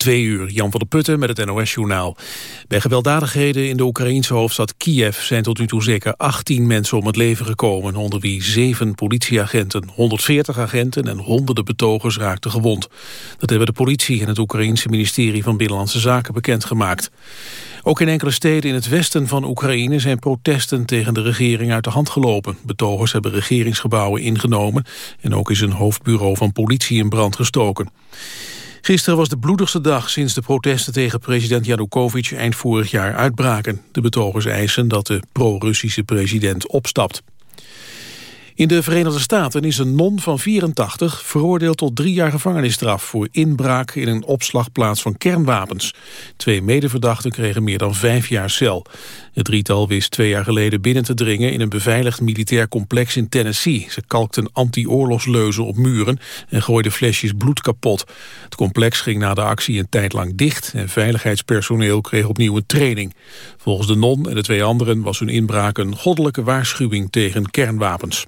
Twee uur, Jan van der Putten met het NOS-journaal. Bij gewelddadigheden in de Oekraïense hoofdstad Kiev... zijn tot nu toe zeker 18 mensen om het leven gekomen... onder wie zeven politieagenten, 140 agenten... en honderden betogers raakten gewond. Dat hebben de politie en het Oekraïense ministerie van Binnenlandse Zaken bekendgemaakt. Ook in enkele steden in het westen van Oekraïne... zijn protesten tegen de regering uit de hand gelopen. Betogers hebben regeringsgebouwen ingenomen... en ook is een hoofdbureau van politie in brand gestoken. Gisteren was de bloedigste dag sinds de protesten tegen president Janukovic eind vorig jaar uitbraken. De betogers eisen dat de pro-Russische president opstapt. In de Verenigde Staten is een non van 84 veroordeeld tot drie jaar gevangenisstraf voor inbraak in een opslagplaats van kernwapens. Twee medeverdachten kregen meer dan vijf jaar cel. Het drietal wist twee jaar geleden binnen te dringen in een beveiligd militair complex in Tennessee. Ze kalkten anti-oorlogsleuzen op muren en gooiden flesjes bloed kapot. Het complex ging na de actie een tijd lang dicht en veiligheidspersoneel kreeg opnieuw een training. Volgens de non en de twee anderen was hun inbraak een goddelijke waarschuwing tegen kernwapens.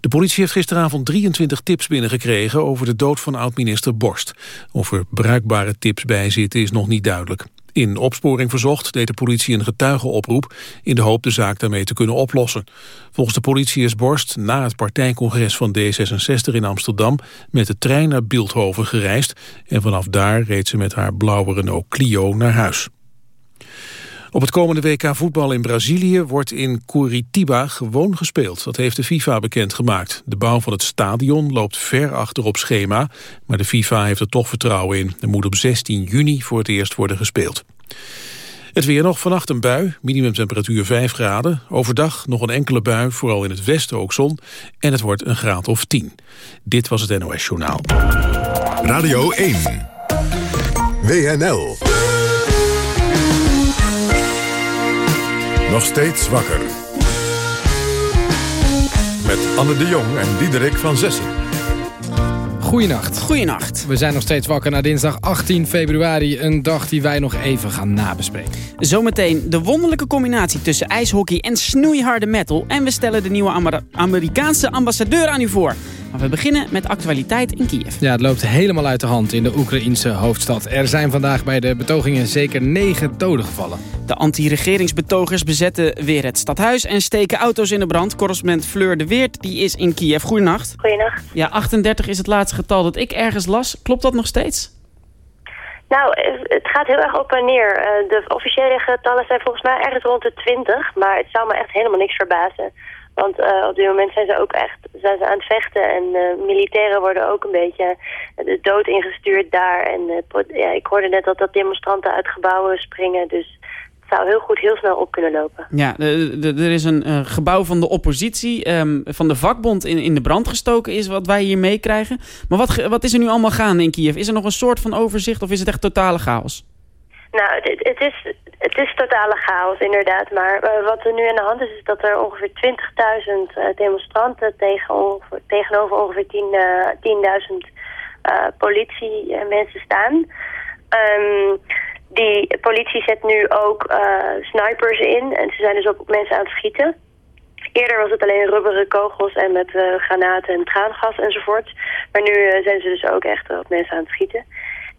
De politie heeft gisteravond 23 tips binnengekregen over de dood van oud-minister Borst. Of er bruikbare tips bij zitten is nog niet duidelijk. In opsporing verzocht deed de politie een getuigenoproep... in de hoop de zaak daarmee te kunnen oplossen. Volgens de politie is Borst na het partijcongres van D66 in Amsterdam... met de trein naar Beeldhoven gereisd... en vanaf daar reed ze met haar blauwe Renault Clio naar huis. Op het komende WK voetbal in Brazilië wordt in Curitiba gewoon gespeeld. Dat heeft de FIFA bekendgemaakt. De bouw van het stadion loopt ver achter op schema, maar de FIFA heeft er toch vertrouwen in. Er moet op 16 juni voor het eerst worden gespeeld. Het weer nog vannacht een bui, minimumtemperatuur 5 graden. Overdag nog een enkele bui, vooral in het westen ook zon. En het wordt een graad of 10. Dit was het NOS Journaal. Radio 1. WNL. Nog steeds wakker. Met Anne de Jong en Diederik van Zessen. Goeienacht. Goeienacht. We zijn nog steeds wakker na dinsdag 18 februari. Een dag die wij nog even gaan nabespreken. Zometeen de wonderlijke combinatie tussen ijshockey en snoeiharde metal. En we stellen de nieuwe Amerikaanse ambassadeur aan u voor. Maar we beginnen met actualiteit in Kiev. Ja, het loopt helemaal uit de hand in de Oekraïense hoofdstad. Er zijn vandaag bij de betogingen zeker negen doden gevallen. De anti-regeringsbetogers bezetten weer het stadhuis en steken auto's in de brand. Correspondent Fleur de Weert die is in Kiev. Goedenacht. Goedenacht. Ja, 38 is het laatste getal dat ik ergens las. Klopt dat nog steeds? Nou, het gaat heel erg op en neer. Eh, de officiële getallen zijn volgens mij ergens rond de 20, maar het zou me echt helemaal niks verbazen. Want uh, op dit moment zijn ze ook echt zijn ze aan het vechten. En uh, militairen worden ook een beetje de dood ingestuurd daar. En ja, ik hoorde net dat, dat demonstranten uit gebouwen springen. Dus het zou heel goed heel snel op kunnen lopen. Ja, er is een gebouw van de oppositie, um, van de vakbond in, in de brand gestoken is wat wij hier meekrijgen. Maar wat, wat is er nu allemaal gaande in Kiev? Is er nog een soort van overzicht of is het echt totale chaos? Nou, het, het, is, het is totale chaos inderdaad. Maar uh, wat er nu aan de hand is, is dat er ongeveer 20.000 uh, demonstranten tegen ongeveer, tegenover ongeveer 10.000 uh, politiemensen staan. Um, die politie zet nu ook snipers in en ze zijn dus op mensen aan het schieten. Eerder was het alleen rubberen kogels en met granaten en traangas enzovoort. Maar nu zijn ze dus ook echt op mensen aan het schieten.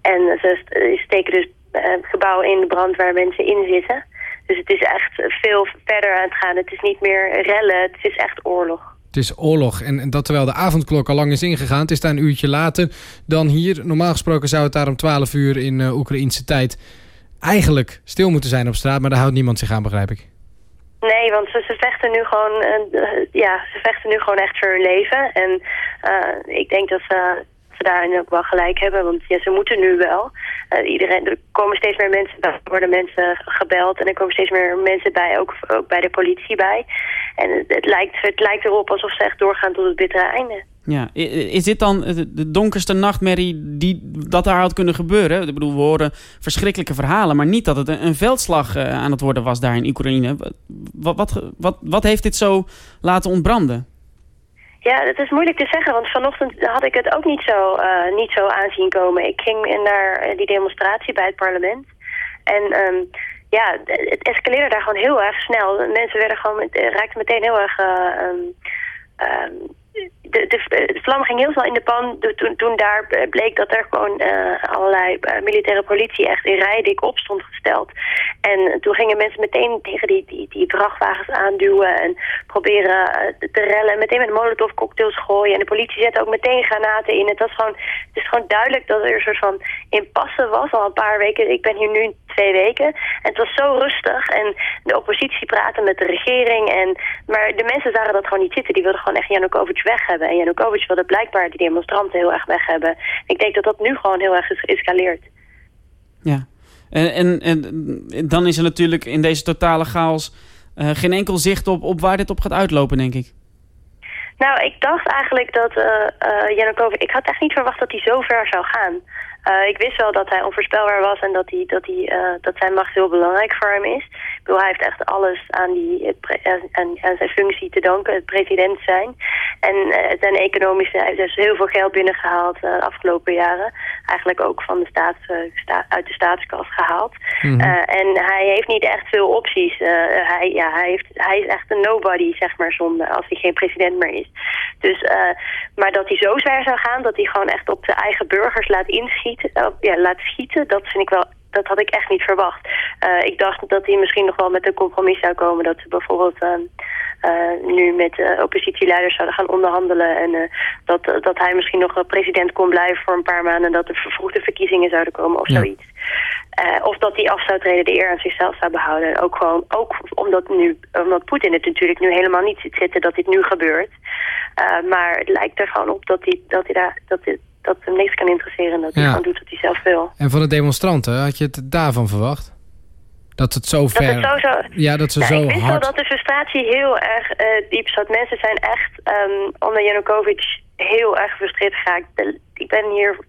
En ze steken dus uh, gebouw in de brand waar mensen in zitten. Dus het is echt veel verder aan het gaan. Het is niet meer rellen, het is echt oorlog. Het is oorlog. En, dat terwijl de avondklok al lang is ingegaan. Het is daar een uurtje later dan hier. Normaal gesproken zou het daar om 12 uur in uh, Oekraïnse tijd eigenlijk stil moeten zijn op straat. Maar daar houdt niemand zich aan, begrijp ik. Nee, want ze, ze vechten nu gewoon, uh, ja, ze vechten nu gewoon echt voor hun leven. En uh, ik denk dat ze ze daarin ook wel gelijk hebben. Want ja, ze moeten nu wel. Uh, iedereen, er komen steeds meer mensen er worden mensen gebeld en er komen steeds meer mensen bij, ook, bij de politie bij. En het, het, lijkt, het lijkt erop alsof ze echt doorgaan tot het bittere einde. Ja, is dit dan de donkerste nachtmerrie die dat daar had kunnen gebeuren? Ik bedoel, we horen verschrikkelijke verhalen, maar niet dat het een, veldslag uh, aan het worden was daar in Oekraïne. Wat, wat, wat heeft dit zo laten ontbranden? Ja, het is moeilijk te zeggen, want vanochtend had ik het ook niet zo, uh, niet zo aanzien komen. Ik ging naar eh, die demonstratie bij het parlement. En um, ja, het escaleerde daar gewoon heel erg snel. Mensen werden gewoon met, raakten meteen heel erg um, de, vlam ging heel snel in de pan toen, toen daar eh, bleek dat er gewoon uh, allerlei uh, militaire politie echt in rij dik op stond gesteld. En toen gingen mensen meteen tegen die, die, die vrachtwagens aanduwen en proberen te rellen. Meteen met molotov cocktails gooien. En de politie zette ook meteen granaten in. Het, was gewoon, het is gewoon duidelijk dat er een soort van impasse was al een paar weken. Ik ben hier nu twee weken. En het was zo rustig. En de oppositie praatte met de regering. En, maar de mensen zagen dat gewoon niet zitten. Die wilden gewoon echt Janukovic weg hebben. En Janukovic wilde blijkbaar die demonstranten heel erg weg hebben. Ik denk dat dat nu gewoon heel erg is geëscaleerd. Ja. En, en, en, dan is er natuurlijk in deze totale chaos uh, geen enkel zicht op, op waar dit op gaat uitlopen, denk ik. Nou, ik dacht eigenlijk dat uh, uh, Janukovic... Ik had echt niet verwacht dat hij zo ver zou gaan. Uh, ik wist wel dat hij onvoorspelbaar was en dat, hij, dat, hij, uh, dat zijn macht heel belangrijk voor hem is. Ik bedoel, hij heeft echt alles aan, die, aan, aan zijn functie te danken, het president zijn. En uh, zijn economische, hij heeft dus heel veel geld binnengehaald de afgelopen jaren. Eigenlijk ook van de staats, sta, uit de staatskas gehaald. Mm -hmm. en hij heeft niet echt veel opties. hij, ja, hij, heeft, hij is echt een nobody, zeg maar, zonder, als hij geen president meer is. Dus, maar dat hij zo ver zou gaan, dat hij gewoon echt op zijn eigen burgers laat inschieten schieten, oh, ja, laat schieten, dat vind ik wel dat had ik echt niet verwacht. Uh, ik dacht dat hij misschien nog wel met een compromis zou komen. Dat ze bijvoorbeeld uh, uh, nu met oppositieleiders zouden gaan onderhandelen. En dat, dat hij misschien nog president kon blijven voor een paar maanden. En dat er vervroegde verkiezingen zouden komen of ja. zoiets. of dat hij af zou treden, de eer aan zichzelf zou behouden. Ook gewoon, ook omdat, nu, omdat Poetin het natuurlijk nu helemaal niet ziet zitten dat dit nu gebeurt. maar het lijkt er gewoon op dat hij, dat hij, daar, dat hij, dat hem niks kan interesseren. Dat hij gewoon doet wat hij zelf wil. En van de demonstranten, had je het daarvan verwacht? Dat het zo ver... Dat het zo, zo... Ja, dat ze nou, zo ik wist hard... wel dat de frustratie heel erg uh, diep zat. Mensen zijn echt um, onder Janukovic heel erg gefrustreerd geraakt. ik ben hier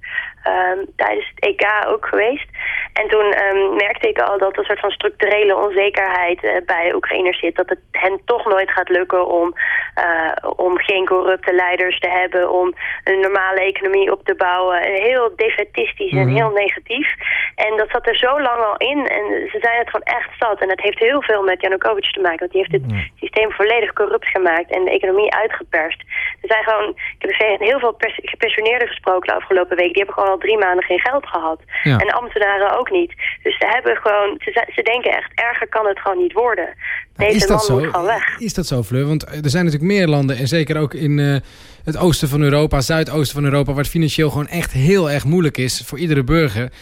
um, tijdens het EK ook geweest. En toen um, merkte ik al dat er een soort van structurele onzekerheid uh, bij Oekraïners zit. Dat het hen toch nooit gaat lukken om, uh, om geen corrupte leiders te hebben. Om een normale economie op te bouwen. Heel defetistisch mm -hmm. en heel negatief. En dat zat er zo lang al in. En ze zijn het gewoon echt zat. En dat heeft heel veel met Janukovic te maken. Want die heeft het mm -hmm. systeem volledig corrupt gemaakt. En de economie uitgeperst. Er zijn gewoon, ik heb heel veel gepensioneerden gesproken de afgelopen week. Die hebben gewoon al drie maanden geen geld gehad. Ja. En ambtenaren ook niet. Dus ze hebben gewoon, ze, ze denken echt, erger kan het gewoon niet worden. Deze is dat man zo? moet gewoon weg. Is dat zo, Fleur? Want er zijn natuurlijk meer landen, en zeker ook in uh, het oosten van Europa, zuidoosten van Europa, waar het financieel gewoon echt heel erg moeilijk is voor iedere burger.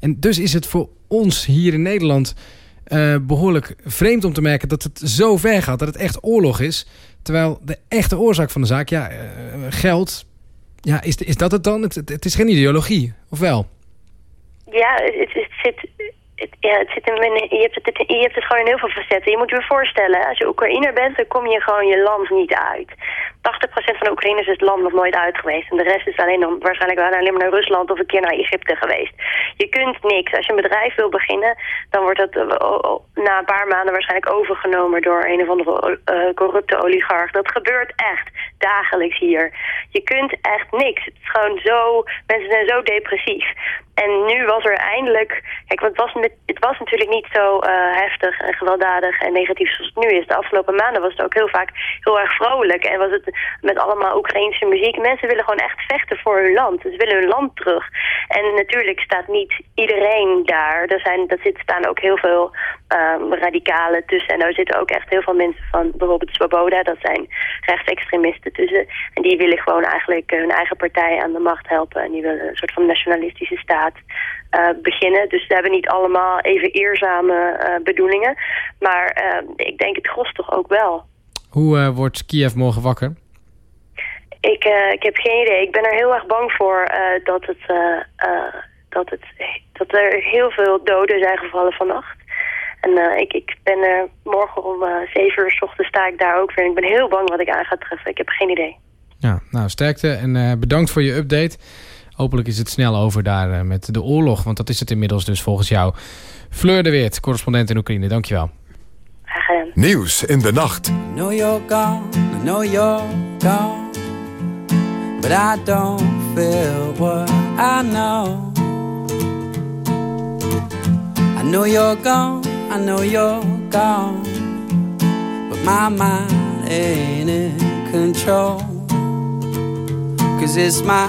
En dus is het voor ons hier in Nederland uh, behoorlijk vreemd om te merken dat het zo ver gaat, dat het echt oorlog is. Terwijl de echte oorzaak van de zaak, ja, uh, geld, ja, is, is dat het dan? Het, het, is geen ideologie, of wel? Ja, het, het zit... Ja, het zit in, je, het, je hebt het gewoon in heel veel facetten. Je moet je voorstellen, als je Oekraïner bent, dan kom je gewoon je land niet uit. 80% van de Oekraïners is het land nog nooit uit geweest. En de rest is alleen dan waarschijnlijk wel alleen maar naar Rusland of een keer naar Egypte geweest. Je kunt niks. Als je een bedrijf wil beginnen, dan wordt dat uh, na een paar maanden waarschijnlijk overgenomen door een of andere uh, corrupte oligarch. Dat gebeurt echt dagelijks hier. Je kunt echt niks. Het is gewoon zo, mensen zijn zo depressief. En nu was er eindelijk... Kijk, want het was, met, het was natuurlijk niet zo uh, heftig en gewelddadig en negatief zoals het nu is. De afgelopen maanden was het ook heel vaak heel erg vrolijk. En was het met allemaal Oekraïnse muziek. Mensen willen gewoon echt vechten voor hun land. Ze willen hun land terug. En natuurlijk staat niet iedereen daar. Er, zijn, er zit, staan ook heel veel um, radicalen tussen. En daar zitten ook echt heel veel mensen van bijvoorbeeld Swoboda. Dat zijn rechtsextremisten tussen. En die willen gewoon eigenlijk hun eigen partij aan de macht helpen. En die willen een soort van nationalistische staat uh, beginnen. Dus ze hebben niet allemaal even eerzame uh, bedoelingen. Maar uh, ik denk het gros toch ook wel. Hoe wordt Kiev morgen wakker? Ik, ik heb geen idee. Ik ben er heel erg bang voor dat, het, dat, het, dat er heel veel doden zijn gevallen vannacht. En ik, ik ben er morgen om zeven uur s ochtends sta ik daar ook weer. Ik ben heel bang wat ik aan ga treffen. Ik heb geen idee. Ja, nou sterkte en bedankt voor je update. Hopelijk is het snel over daar met de oorlog. Want dat is het inmiddels dus volgens jou. Fleur de Weert, correspondent in Oekraïne. Dankjewel. Nieuws in de nacht. I know you're gone, I know you're gone. But I don't feel what I know. I know you're gone, I know you're gone. But my mind ain't in control. Cause it's my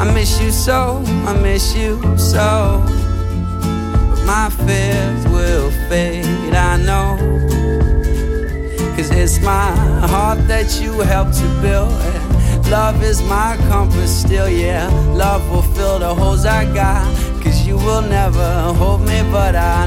I miss you so, I miss you so. But my fears will fade, I know. Cause it's my heart that you helped to build. Love is my compass still, yeah. Love will fill the holes I got. Cause you will never hold me, but I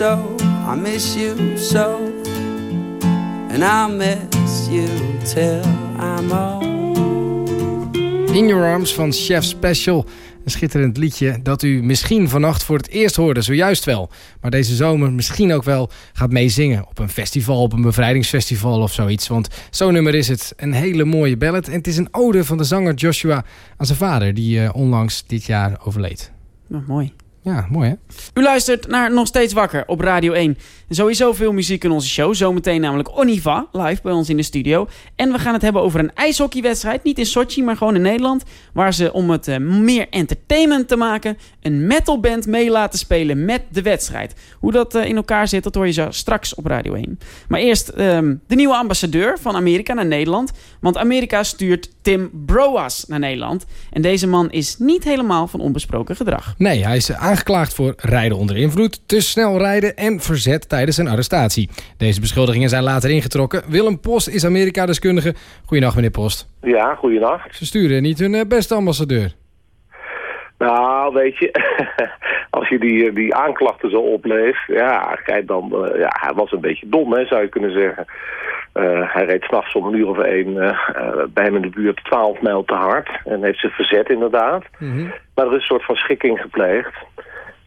so, I miss you so. And I'll miss you till I'm old. In Your Arms van Chef Special. Een schitterend liedje dat u misschien vannacht voor het eerst hoorde, zojuist wel. Maar deze zomer misschien ook wel gaat meezingen op een festival, op een bevrijdingsfestival of zoiets. Want zo'n nummer is het. Een hele mooie ballad. En het is een ode van de zanger Joshua aan zijn vader, die uh, onlangs dit jaar overleed. Nou, mooi. Ja, mooi hè? U luistert naar Nog Steeds Wakker op Radio 1. Sowieso veel muziek in onze show. Zometeen namelijk Oniva, live bij ons in de studio. En we gaan het hebben over een ijshockeywedstrijd. Niet in Sochi, maar gewoon in Nederland. Waar ze, om het uh, meer entertainment te maken... een metalband mee laten spelen met de wedstrijd. Hoe dat uh, in elkaar zit, dat hoor je zo straks op Radio 1. Maar eerst uh, de nieuwe ambassadeur van Amerika naar Nederland. Want Amerika stuurt Tim Broas naar Nederland. En deze man is niet helemaal van onbesproken gedrag. Nee, hij is aangeklaagd voor rijden onder invloed, te snel rijden en verzet tijdens een arrestatie. Deze beschuldigingen zijn later ingetrokken. Willem Post is Amerika-deskundige. Goedendag meneer Post. Ja, goedendag. Ze sturen niet hun eh, beste ambassadeur. Nou, weet je, als je die, eh, die aanklachten zo opleest, ja, kijk dan, uh, ja, hij was een beetje dom, hè, zou je kunnen zeggen. Uh, hij reed s'nachts om een uur of één uh, bij hem in de buurt 12 mijl te hard en heeft zich verzet inderdaad. Mhm. Maar er is een soort van schikking gepleegd.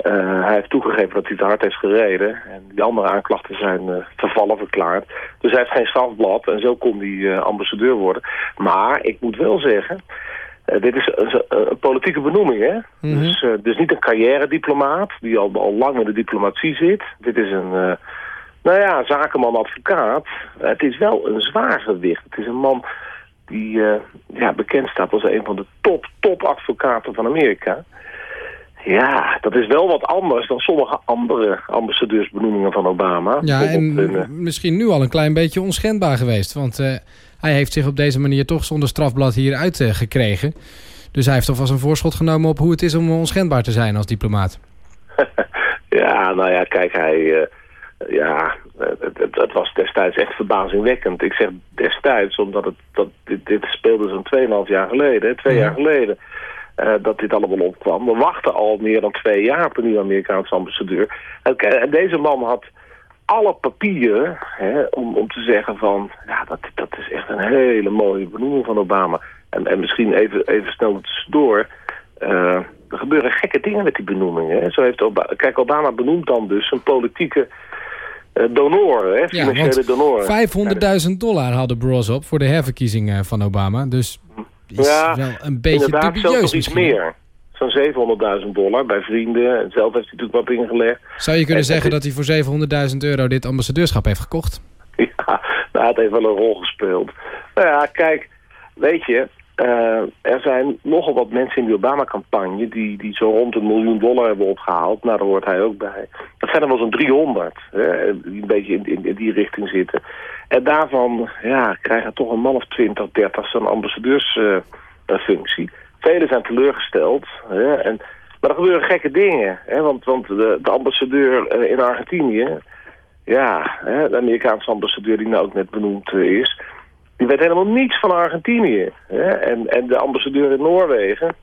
Hij heeft toegegeven dat hij te hard heeft gereden en die andere aanklachten zijn vervallen verklaard. Dus hij heeft geen strafblad en zo kon hij ambassadeur worden. Maar ik moet wel zeggen, dit is een, politieke benoeming, hè? Mhm. dus, dus niet een carrière-diplomaat die al, al lang in de diplomatie zit. Dit is een, nou ja, zakenman-advocaat. het is wel een zwaar gewicht. Het is een man die ja, bekend staat als een van de top, top advocaten van Amerika. Ja, dat is wel wat anders dan sommige andere ambassadeursbenoemingen van Obama. Ja, en misschien nu al een klein beetje onschendbaar geweest. Want uh, hij heeft zich op deze manier toch zonder strafblad hier uitgekregen. Uh, dus hij heeft alvast een voorschot genomen op hoe het is om onschendbaar te zijn als diplomaat. ja, nou ja, kijk, hij... Ja, het, het, het, was destijds echt verbazingwekkend. Ik zeg destijds, omdat het, dat, dit, dit speelde zo'n 2,5 jaar geleden, twee ja. jaar geleden. Uh, dat dit allemaal opkwam. We wachten al meer dan twee jaar op een nieuwe Amerikaanse ambassadeur. En, en deze man had alle papieren hè, om, om te zeggen van... ja, dat, dat is echt een hele mooie benoeming van Obama. En, en misschien even, even snel tussendoor... Uh, er gebeuren gekke dingen met die benoemingen. Hè. Zo heeft Obama, kijk, Obama benoemt dan dus een politieke uh, donoren, hè, financiële ja, donoren. 500.000 dollar hadden Bros op voor de herverkiezingen van Obama. Dus is ja, wel een beetje dubieus iets meer. Zo'n 700.000 dollar bij vrienden. En zelf heeft hij natuurlijk wat ingelegd. Zou je kunnen en, zeggen dat hij voor 700.000 euro dit ambassadeurschap heeft gekocht? Ja, nou, het heeft wel een rol gespeeld. Nou ja, kijk, weet je... Uh, er zijn nogal wat mensen in die Obama-campagne... Die, die zo rond een miljoen dollar hebben opgehaald. Nou, daar hoort hij ook bij. Dat zijn er wel zo'n 300. Hè, die een beetje in, in, in, die richting zitten. En daarvan ja, krijgen toch een man of 20, 30 zo'n ambassadeursfunctie. Uh, Velen zijn teleurgesteld. Hè, en, maar er gebeuren gekke dingen. Hè, want, want de, de ambassadeur uh, in Argentinië... Ja, hè, de Amerikaanse ambassadeur die nou ook net benoemd uh, is... die weet helemaal niets van Argentinië. Hè, en, en de ambassadeur in Noorwegen...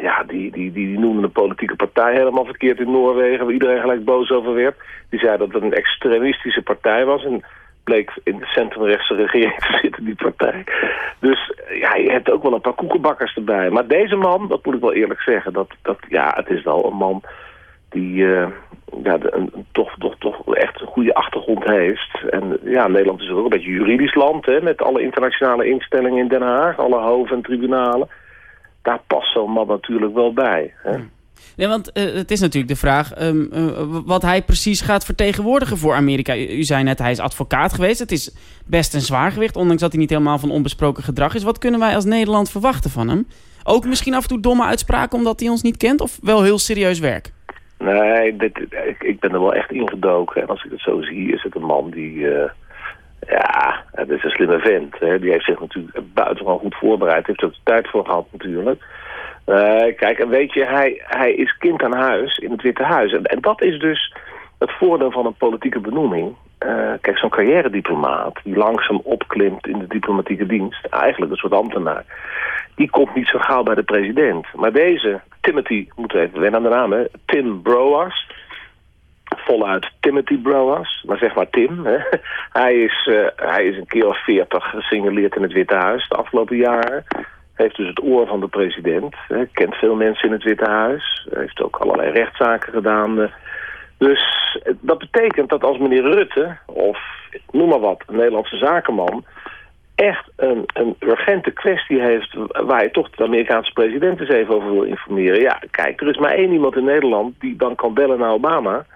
Ja, die, die, die, die noemde de politieke partij helemaal verkeerd in Noorwegen... waar iedereen gelijk boos over werd. Die zei dat het een extremistische partij was... En, bleek in de centrumrechtse regering te zitten, die partij. Dus ja, je hebt ook wel een paar koekenbakkers erbij. Maar deze man, dat moet ik wel eerlijk zeggen, dat, dat, ja, het is wel een man die uh, ja, een, toch, toch, toch echt een goede achtergrond heeft. En ja, Nederland is ook een beetje juridisch land, hè, met alle internationale instellingen in Den Haag, alle hoven en tribunalen. Daar past zo'n man natuurlijk wel bij. Hè. Nee, want uh, het is natuurlijk de vraag um, uh, wat hij precies gaat vertegenwoordigen voor Amerika. U, zei net, hij is advocaat geweest. Het is best een zwaargewicht, ondanks dat hij niet helemaal van onbesproken gedrag is. Wat kunnen wij als Nederland verwachten van hem? Ook misschien af en toe domme uitspraken omdat hij ons niet kent? Of wel heel serieus werk? Nee, dit, ik, ben er wel echt ingedoken. En als ik het zo zie, is het een man die... Uh, ja, het is een slimme vent. Hè. Die heeft zich natuurlijk buitengewoon goed voorbereid. Heeft er de tijd voor gehad natuurlijk. Uh, kijk, en weet je, hij, hij is kind aan huis in het Witte Huis. En, dat is dus het voordeel van een politieke benoeming. Uh, kijk, zo'n carrière-diplomaat die langzaam opklimt in de diplomatieke dienst... eigenlijk een soort ambtenaar... die komt niet zo gauw bij de president. Maar deze, Timothy, moeten we even wennen aan de naam, hè? Tim Broas... voluit Timothy Broas, maar zeg maar Tim. Hè? Hij, is, uh, hij is een keer of veertig gesignaleerd in het Witte Huis de afgelopen jaren heeft dus het oor van de president. Hè, kent veel mensen in het Witte Huis. Heeft ook allerlei rechtszaken gedaan. Dus dat betekent dat als meneer Rutte, of noem maar wat, een Nederlandse zakenman... echt een, een urgente kwestie heeft waar je toch de Amerikaanse president eens even over wil informeren. Ja, kijk, er is maar één iemand in Nederland die dan kan bellen naar Obama...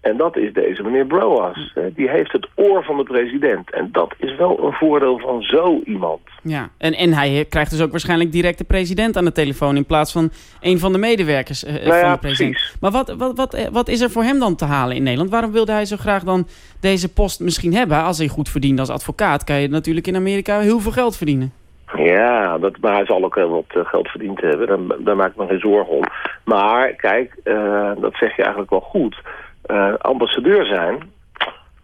En dat is deze meneer Broas. Die heeft het oor van de president. En dat is wel een voordeel van zo iemand. Ja, en, en hij krijgt dus ook waarschijnlijk direct de president aan de telefoon... in plaats van een van de medewerkers uh, nou ja, van de president. Precies. Maar wat, wat, wat, wat is er voor hem dan te halen in Nederland? Waarom wilde hij zo graag dan deze post misschien hebben? Als hij goed verdient als advocaat... kan je natuurlijk in Amerika heel veel geld verdienen. Ja, dat, maar hij zal ook heel wat geld verdiend hebben. Daar, daar maak ik me geen zorgen om. Maar kijk, uh, dat zeg je eigenlijk wel goed uh, ambassadeur zijn...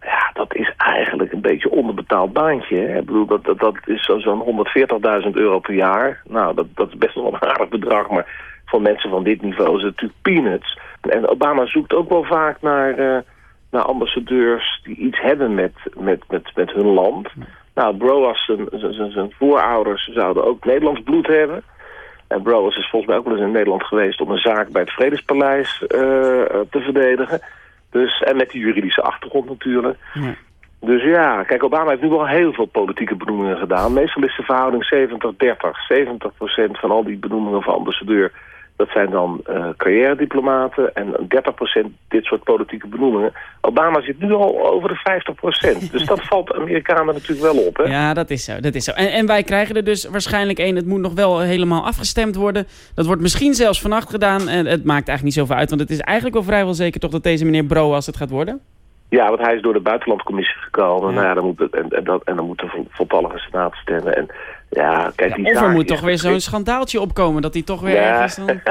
Ja, dat is eigenlijk een beetje onderbetaald baantje. Hè? Ik bedoel, dat, dat, dat is zo'n 140.000 euro per jaar. Nou, dat, dat is best wel een aardig bedrag, maar voor mensen van dit niveau is het natuurlijk peanuts. En Obama zoekt ook wel vaak naar, uh, naar ambassadeurs die iets hebben met, met, met, met hun land. Nou, Broas, zijn voorouders zouden ook Nederlands bloed hebben. En Broas is volgens mij ook wel eens in Nederland geweest om een zaak bij het Vredespaleis uh, te verdedigen. Dus, en met die juridische achtergrond natuurlijk. Ja. Dus ja, kijk, Obama heeft nu wel heel veel politieke benoemingen gedaan. Meestal is de verhouding 70-30. 70%, van al die benoemingen van ambassadeur Dat zijn dan uh, carrière-diplomaten en 30% dit soort politieke benoemingen. Obama zit nu al over de 50%. dus dat valt de Amerikanen natuurlijk wel op. Hè? Ja, dat is zo. Dat is zo. En, en wij krijgen er dus waarschijnlijk één. Het moet nog wel helemaal afgestemd worden. Dat wordt misschien zelfs vannacht gedaan. En het maakt eigenlijk niet zoveel uit. Want het is eigenlijk wel vrijwel zeker toch dat deze meneer Bro als het gaat worden? Ja, want hij is door de buitenlandcommissie gekomen. Nou ja, dan moet het, en, en, dat, en dan moet de voltallige senaat stemmen. En, ja, kijk, die of er moet toch weer zo'n schandaaltje opkomen dat hij toch weer ja. ergens dan...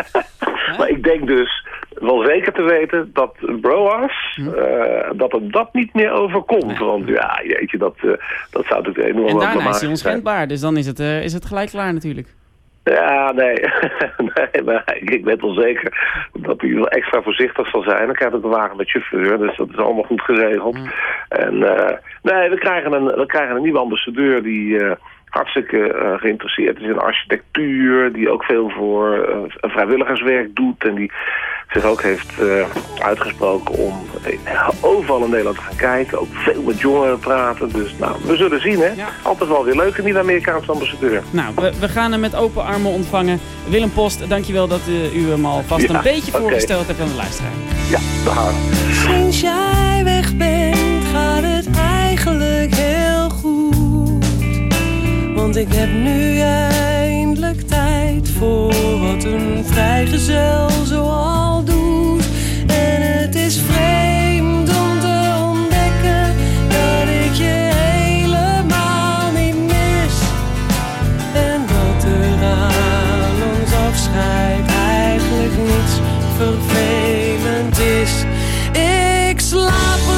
maar ik denk dus wel zeker te weten dat Broas, hm. uh, dat het dat niet meer overkomt. Want ja, jeetje, dat, uh, dat zou natuurlijk enorm En daarna is hij onschendbaar, dus dan is het, uh, is het gelijk klaar natuurlijk. Ja, nee. nee maar ik weet wel zeker dat hij wel extra voorzichtig zal zijn. Dan krijgt het een wagen met chauffeur, dus dat is allemaal goed geregeld. Mm. En uh, nee, we krijgen, een, we krijgen een nieuwe ambassadeur die uh, hartstikke uh, geïnteresseerd is in architectuur. Die ook veel voor vrijwilligerswerk doet en die zich ook heeft uh, uitgesproken om overal in Nederland te gaan kijken. Ook veel met jongeren praten. Dus nou, we zullen zien hè. Altijd wel weer leuk, een nieuwe Amerikaanse ambassadeur. Nou, we, we, gaan hem met open armen ontvangen. Willem Post, dankjewel dat u hem alvast ja, een beetje okay. voorgesteld hebt aan de luisteraar. Ja, jij Want ik heb nu eindelijk tijd voor wat een vrijgezel zoals is vreemd om te ontdekken dat ik je helemaal niet mis. En dat er aan ons afscheid eigenlijk niets vervelend is. Ik slaap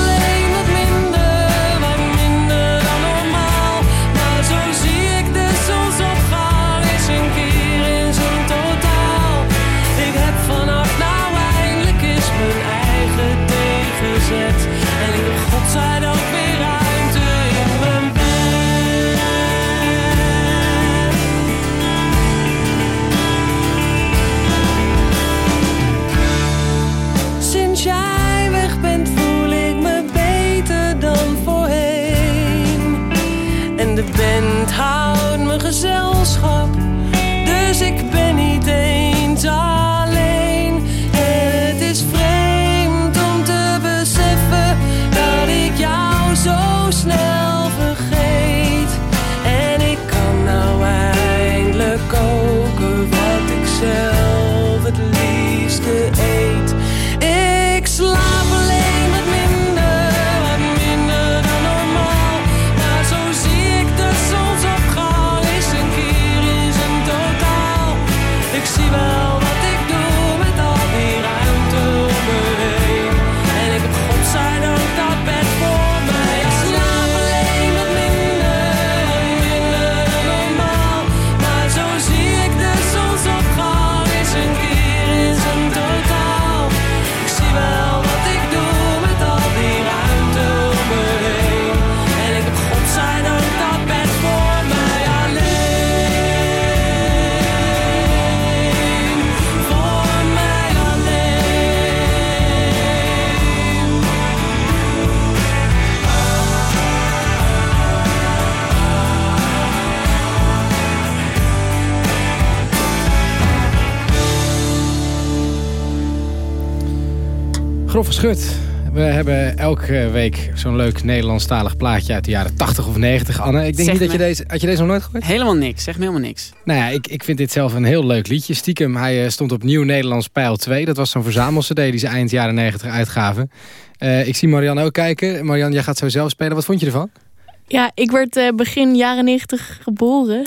Schut. We hebben elke week zo'n leuk Nederlandstalig plaatje uit de jaren 80 of 90. Anne, ik denk Zeg niet dat je deze... Had je deze nog nooit gehoord? Helemaal niks, zeg me helemaal niks. Nou ja, ik, ik vind dit zelf een heel leuk liedje. Stiekem, hij eh, stond op Nieuw Nederlands Pijl 2. Dat was zo'n verzamel-cd die ze eind jaren 90 uitgaven. Eh, ik zie Marianne ook kijken. Marianne, jij gaat zo zelf spelen. Wat vond je ervan? Ja, ik werd eh, begin jaren 90 geboren.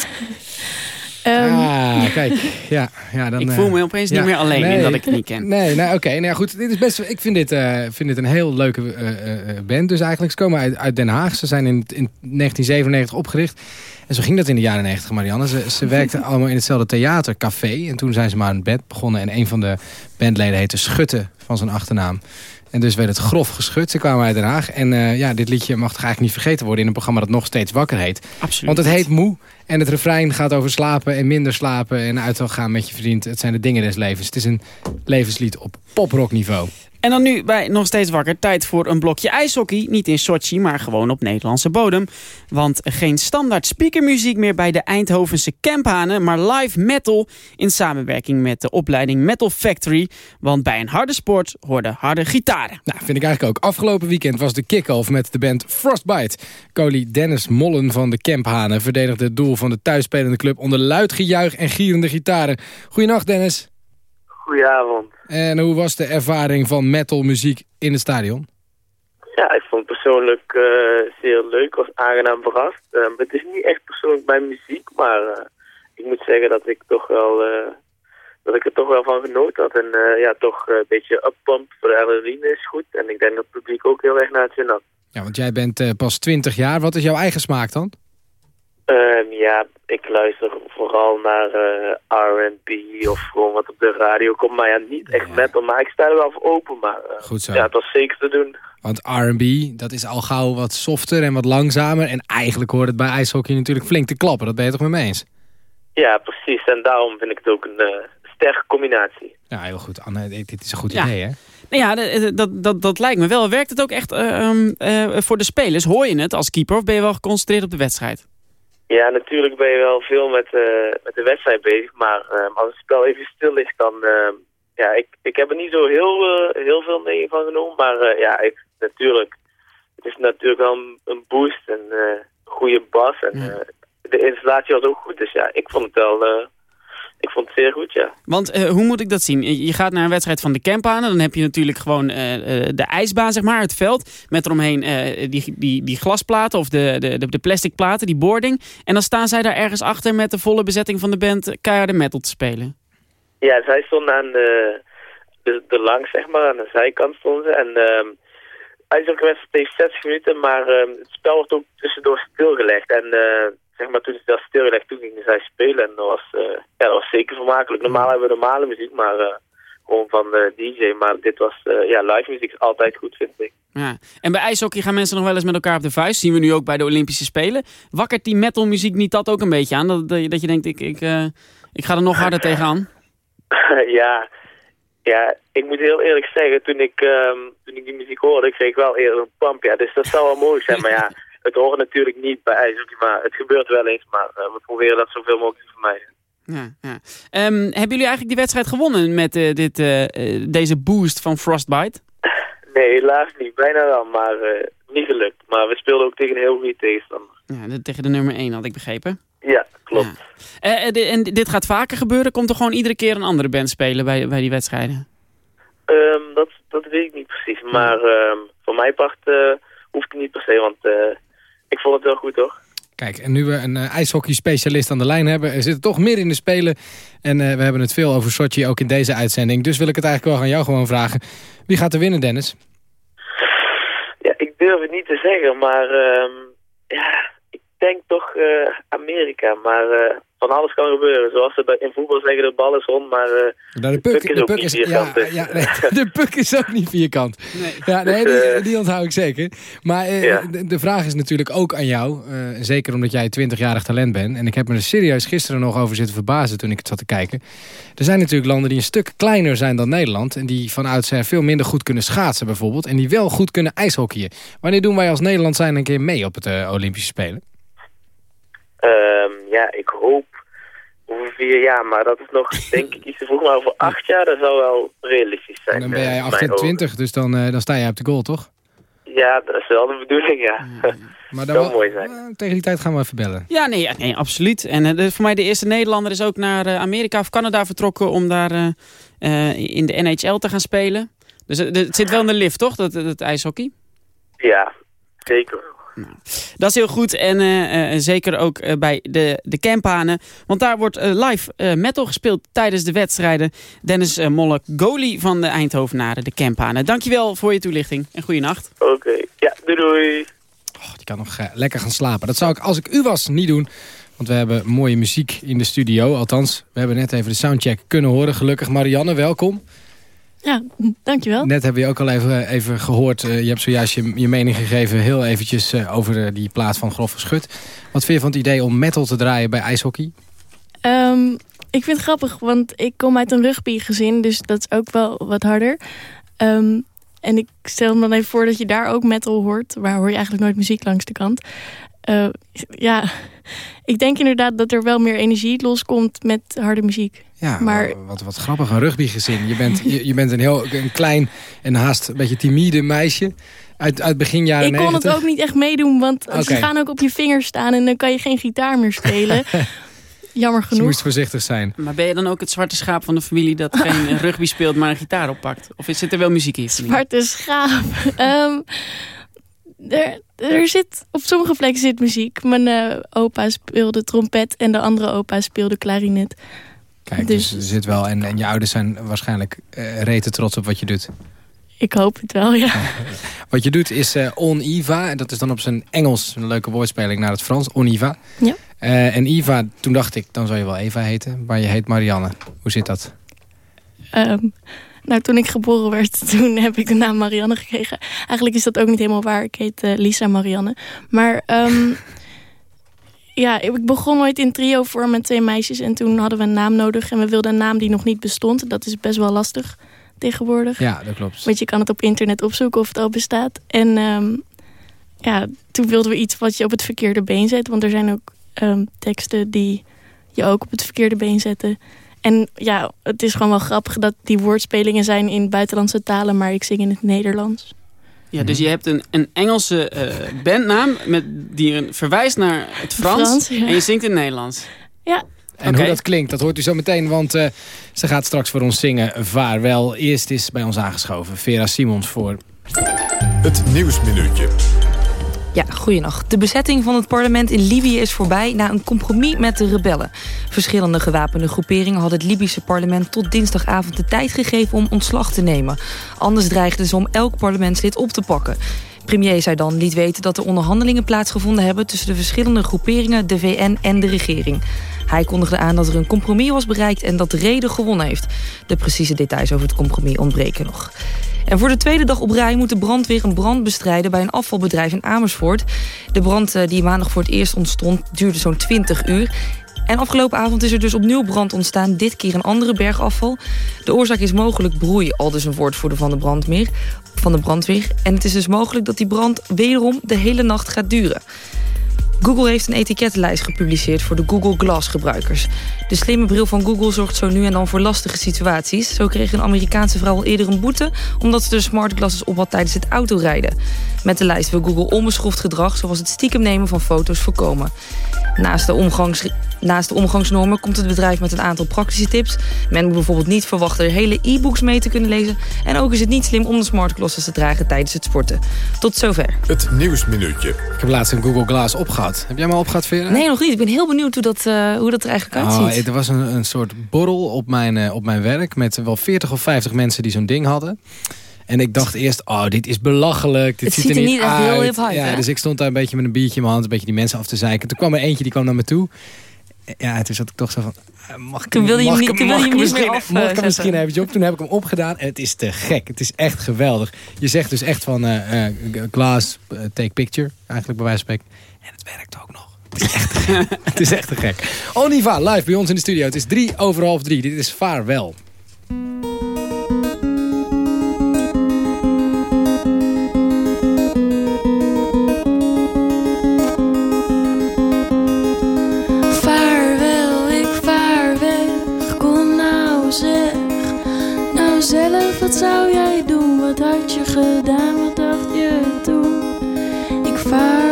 Ehm, ah, kijk. Ja, ja, dan, Ik eh, voel me opeens niet meer alleen nee. in dat ik het niet ken. Nee, nou, oké. Nou ja, goed. Dit is best, ik vind dit, eh, vind dit een heel leuke eh, band dus eigenlijk. Ze komen uit, uit Den Haag. Ze zijn in, in 1997 opgericht. En zo ging dat in de jaren 90, Marianne. Ze, ze werkten allemaal in hetzelfde theatercafé. En toen zijn ze maar een band begonnen. En een van de bandleden heette Schutte van zijn achternaam. En dus werd het grof geschud. Ze kwamen uit Den Haag. En eh, ja, dit liedje mag toch eigenlijk niet vergeten worden... in een programma dat nog steeds wakker heet. Absoluut. Want het heet Moe. En het refrein gaat over slapen en minder slapen... en uit gaan met je vriend. Het zijn de dingen des levens. Het is een levenslied op poprockniveau. En dan nu bij Nog Steeds Wakker. Tijd voor een blokje ijshockey. Niet in Sochi, maar gewoon op Nederlandse bodem. Want geen standaard speakermuziek meer bij de Eindhovense Camphanen... maar live metal in samenwerking met de opleiding Metal Factory. Want bij een harde sport hoorden harde gitaren. Nou, vind ik eigenlijk ook. Afgelopen weekend was de kick-off met de band Frostbite. Kolie Dennis Mollen van de Camphanen verdedigde het doel van de thuisspelende club... onder luid gejuich en gierende gitaren. Goedenacht, Dennis. Goedenavond. En hoe was de ervaring van metal muziek in het stadion? Ja, ik vond het persoonlijk uh, zeer leuk. was aangenaam verrast. Uh, het is niet echt persoonlijk mijn muziek, maar uh, ik moet zeggen dat ik toch wel dat ik er toch wel van genoten had. En ja, toch een beetje uppump voor de adrenaline is goed. En ik denk dat het publiek ook heel erg naar het zin had. Ja, want jij bent pas 20 jaar. Wat is jouw eigen smaak dan? Um, ja, ik luister vooral naar uh, R&B of gewoon wat op de radio komt. Maar ja, niet echt ja. metal, maar ik sta er wel voor open. Maar uh, Goed zo. ja, het was zeker te doen. Want R&B, dat is al gauw wat softer en wat langzamer. En eigenlijk hoort het bij ijshockey natuurlijk flink te klappen. Dat ben je toch met me eens? Ja, precies. En daarom vind ik het ook een uh, sterke combinatie. Ja, heel goed. Anne, dit is een goed idee, hè? Nou ja, dat, dat, dat lijkt me wel. Werkt het ook echt um, voor de spelers? Hoor je het als keeper of ben je wel geconcentreerd op de wedstrijd? Ja, natuurlijk ben je wel veel met, uh, met de wedstrijd bezig. Maar uh, als het spel even stil is, dan... Uh, ja, ik, ik heb er niet zo heel, heel veel mee van genomen. Maar ja, ik, natuurlijk... Het is natuurlijk wel een, een boost en goede bas. En ja. de installatie was ook goed. Dus ja, ik vond het wel... Ik vond het zeer goed, ja. Want uh, hoe moet ik dat zien? Je gaat naar een wedstrijd van de Campanen. Dan heb je natuurlijk gewoon uh, de ijsbaan, zeg maar, het veld. Met eromheen uh, die, die, die glasplaten of de, de, de plastic platen, die boarding. En dan staan zij daar ergens achter met de volle bezetting van de band keiharde metal te spelen. Ja, zij stonden aan de, de, de langs, zeg maar, aan de zijkant stonden ze. En uh, eigenlijk wedstrijd heeft 60 minuten, maar ehm, het spel wordt ook tussendoor stilgelegd. En zeg maar, toen ze dat stilgelegd, toen gingen zij spelen. En dat was, uh, ja, dat was zeker vermakelijk. Normaal hebben we normale muziek, maar uh, gewoon van de DJ. Maar dit was, uh, ja, live muziek is altijd goed, vind ik. Ja. En bij ijshockey gaan mensen nog wel eens met elkaar op de vuist. Zien we nu ook bij de Olympische Spelen. Wakkert die metalmuziek niet dat ook een beetje aan? Dat, dat je denkt, ik, ik, ik ga er nog harder tegenaan? ja, ja, ik moet heel eerlijk zeggen, toen ik, um, toen ik die muziek hoorde, ik kreeg wel eerder een pump. Ja, dus dat zou wel mooi zijn, maar ja het hoort natuurlijk niet bij ijshockey, maar het gebeurt wel eens. Maar uh, we proberen dat zoveel mogelijk te vermijden. Ja, ja. Um, hebben jullie eigenlijk die wedstrijd gewonnen met uh, dit, uh, deze boost van Frostbite? Nee, helaas niet. Bijna wel, maar niet gelukt. Maar we speelden ook tegen een heel goede tegenstander. Ja, tegen de nummer 1 had ik begrepen. Ja, klopt. Ja. en dit gaat vaker gebeuren? Komt er gewoon iedere keer een andere band spelen bij, bij die wedstrijden? Um, dat, dat weet ik niet precies. Maar um, voor mijn part hoeft het niet per se, want ik vond het wel goed, toch? Kijk, en nu we een uh, ijshockey-specialist aan de lijn hebben... er zitten toch meer in de Spelen. En uh, we hebben het veel over Sochi, ook in deze uitzending. Dus wil ik het eigenlijk wel aan jou gewoon vragen. Wie gaat er winnen, Dennis? Ja, ik durf het niet te zeggen, maar... Uh, ja, ik denk toch uh, Amerika. Maar van alles kan gebeuren. Zoals ze in voetbal zeggen, de bal is rond, maar uh, nou, de, puk, de, puk is, de ja, ja, nee, de puk is ook niet vierkant. Nee. Ja, nee, die, eh, die onthoud ik zeker. Maar uh, ja. de, de, vraag is natuurlijk ook aan jou, uh, zeker omdat jij 20-jarig talent bent. En ik heb me er serieus gisteren nog over zitten verbazen toen ik het zat te kijken. Er zijn natuurlijk landen die een stuk kleiner zijn dan Nederland. En die vanuit zijn veel minder goed kunnen schaatsen bijvoorbeeld. En die wel goed kunnen ijshockeyen. Wanneer doen wij als Nederland zijn een keer mee op het Olympische Spelen? Um, ja, ik hoop over vier jaar, maar dat is nog, denk ik, iets te vroeg. Maar over acht jaar, dat zou wel realistisch zijn. En dan ben jij 28, dus dan, uh, dan sta je op de goal, toch? Ja, dat is wel de bedoeling, ja. ja. Maar dat zou mooi zijn. Uh, tegen die tijd gaan we even bellen. Ja, nee, nee absoluut. En uh, de, voor mij de eerste Nederlander is ook naar Amerika of Canada vertrokken... om daar in de NHL te gaan spelen. Dus het zit wel in de lift, toch, dat, dat ijshockey? Ja, zeker nou, dat is heel goed en uh, uh, zeker ook uh, bij de, de campanen. Want daar wordt live metal gespeeld tijdens de wedstrijden. Dennis Molle, goalie van de Eindhovenaren, de campanen. Dankjewel voor je toelichting en goeienacht. Oké, okay. ja, doei doei. Oh, die kan nog lekker gaan slapen. Dat zou ik, als ik u was, niet doen. Want we hebben mooie muziek in de studio. Althans, we hebben net even de soundcheck kunnen horen. Gelukkig, Marianne, welkom. Ja, dankjewel. Net hebben we ook al even, even gehoord. Uh, je hebt zojuist je, je mening gegeven heel eventjes uh, over die plaat van Grof Schut. Wat vind je van het idee om metal te draaien bij ijshockey? Um, ik vind het grappig, want ik kom uit een rugbygezin, dus dat is ook wel wat harder. Um, en ik stel me dan even voor dat je daar ook metal hoort. Waar hoor je eigenlijk nooit muziek langs de kant. Uh, ja, ik denk inderdaad dat er wel meer energie loskomt met harde muziek. Ja, maar... wat, wat grappig, een rugbygezin. Je bent, je, je, bent een heel een klein en haast een beetje timide meisje. Uit, uit begin jaren Ik kon het ook niet echt meedoen, want ze gaan ook op je vingers staan... en dan kan je geen gitaar meer spelen. Jammer genoeg. je moest voorzichtig zijn. Maar ben je dan ook het zwarte schaap van de familie... dat geen rugby speelt, maar een gitaar oppakt? Of zit er wel muziek in? Zwarte schaap? um, er, er zit, op sommige plekken zit muziek. Mijn uh, opa speelde trompet en de andere opa speelde klarinet. Kijk, dus, dus er zit wel. En, en je ouders zijn waarschijnlijk uh, rete trots op wat je doet. Ik hoop het wel, ja. wat je doet is uh, On Iva. En dat is dan op zijn Engels een leuke woordspeling naar het Frans. On Iva. Ja. Uh, en Iva, toen dacht ik, dan zou je wel Eva heten. Maar je heet Marianne. Hoe zit dat? Um, nou, toen ik geboren werd, toen heb ik de naam Marianne gekregen. Eigenlijk is dat ook niet helemaal waar. Ik heet uh, Lisa Marianne. Maar um, ja, ik begon ooit in trio voor met twee meisjes. En toen hadden we een naam nodig. En we wilden een naam die nog niet bestond. Dat is best wel lastig tegenwoordig. Ja, dat klopt. Want je kan het op internet opzoeken of het al bestaat. En um, ja, toen wilden we iets wat je op het verkeerde been zet. Want er zijn ook um, teksten die je ook op het verkeerde been zetten. En ja, het is gewoon wel grappig dat die woordspelingen zijn in buitenlandse talen, maar ik zing in het Nederlands. Ja, dus je hebt een, een Engelse uh, bandnaam met, die een, verwijst naar het Frans, Frans ja. en je zingt in het Nederlands. Ja. En okay. hoe dat klinkt, dat hoort u zo meteen, want uh, ze gaat straks voor ons zingen Vaarwel. Eerst is bij ons aangeschoven Vera Simons voor... Het Nieuwsminuutje. Ja, goeienacht. De bezetting van het parlement in Libië is voorbij na een compromis met de rebellen. Verschillende gewapende groeperingen hadden het Libische parlement tot dinsdagavond de tijd gegeven om ontslag te nemen. Anders dreigden ze om elk parlementslid op te pakken. Premier zei dan liet weten dat er onderhandelingen plaatsgevonden hebben tussen de verschillende groeperingen, de VN en de regering. Hij kondigde aan dat er een compromis was bereikt en dat de reden gewonnen heeft. De precieze details over het compromis ontbreken nog. En voor de tweede dag op rij moet de brandweer een brand bestrijden... bij een afvalbedrijf in Amersfoort. De brand eh, die maandag voor het eerst ontstond duurde zo'n 20 uur. En afgelopen avond is er dus opnieuw brand ontstaan. Dit keer een andere bergafval. De oorzaak is mogelijk broei, al dus een woordvoerder van de, brandweer, van de brandweer. En het is dus mogelijk dat die brand wederom de hele nacht gaat duren. Google heeft een etikettenlijst gepubliceerd voor de Google Glass gebruikers. De slimme bril van Google zorgt zo nu en dan voor lastige situaties. Zo kreeg een Amerikaanse vrouw al eerder een boete... omdat ze de smart glasses op had tijdens het autorijden. Met de lijst wil Google onbeschoft gedrag... zoals het stiekem nemen van foto's voorkomen. Naast de, omgangs, naast de omgangsnormen komt het bedrijf met een aantal praktische tips. Men moet bijvoorbeeld niet verwachten er hele e-books mee te kunnen lezen. En ook is het niet slim om de smart glasses te dragen tijdens het sporten. Tot zover. Het Nieuwsminuutje. Ik heb laatst een Google Glass Heb jij hem al opgehad, Vera? Nee, nog niet. Ik ben heel benieuwd hoe dat, uh, hoe dat er eigenlijk uitziet. Oh, er was een, een soort borrel op mijn, uh, op mijn werk... met wel 40 of 50 mensen die zo'n ding hadden. En ik dacht eerst, oh, dit is belachelijk. Dit het ziet er niet, uit. heel hip hype, ja, Dus ik stond daar een beetje met een biertje in mijn hand... een beetje die mensen af te zeiken. Toen kwam er eentje, die kwam naar me toe. Ja, toen zat ik toch zo van... Mag ik toen wilde je mag niet, mag je ik niet misschien, meer af, mag ik hem misschien eventjes op? Toen heb ik hem opgedaan en het is te gek. Het is echt geweldig. Je zegt dus echt van uh, uh, glass, uh, take picture, eigenlijk bij wijze van spreken. En het werkt ook nog. Het is echt te gek. het is echt te gek. Oniva, live bij ons in de studio. Het is drie over half drie. Dit is Vaarwel. Vaarwel, ik vaar weg, kom nou zeg. Nou zelf, wat zou jij doen? Wat had je gedaan? Wat dacht je toen? Ik vaar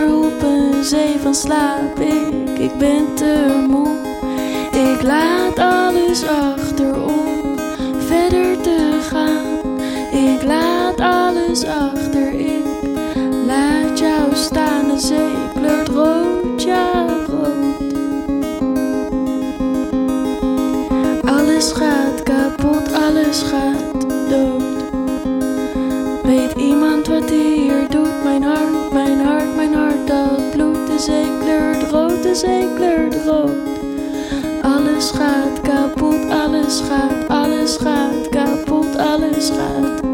zee van slaap, ik, ik ben te moe. Ik laat alles achter om verder te gaan. Ik laat alles achter, ik laat jou staan. De zee kleurt rood, ja rood. Alles gaat kapot, alles gaat zee kleurt rood. Alles gaat kapot, alles gaat, alles gaat kapot, alles gaat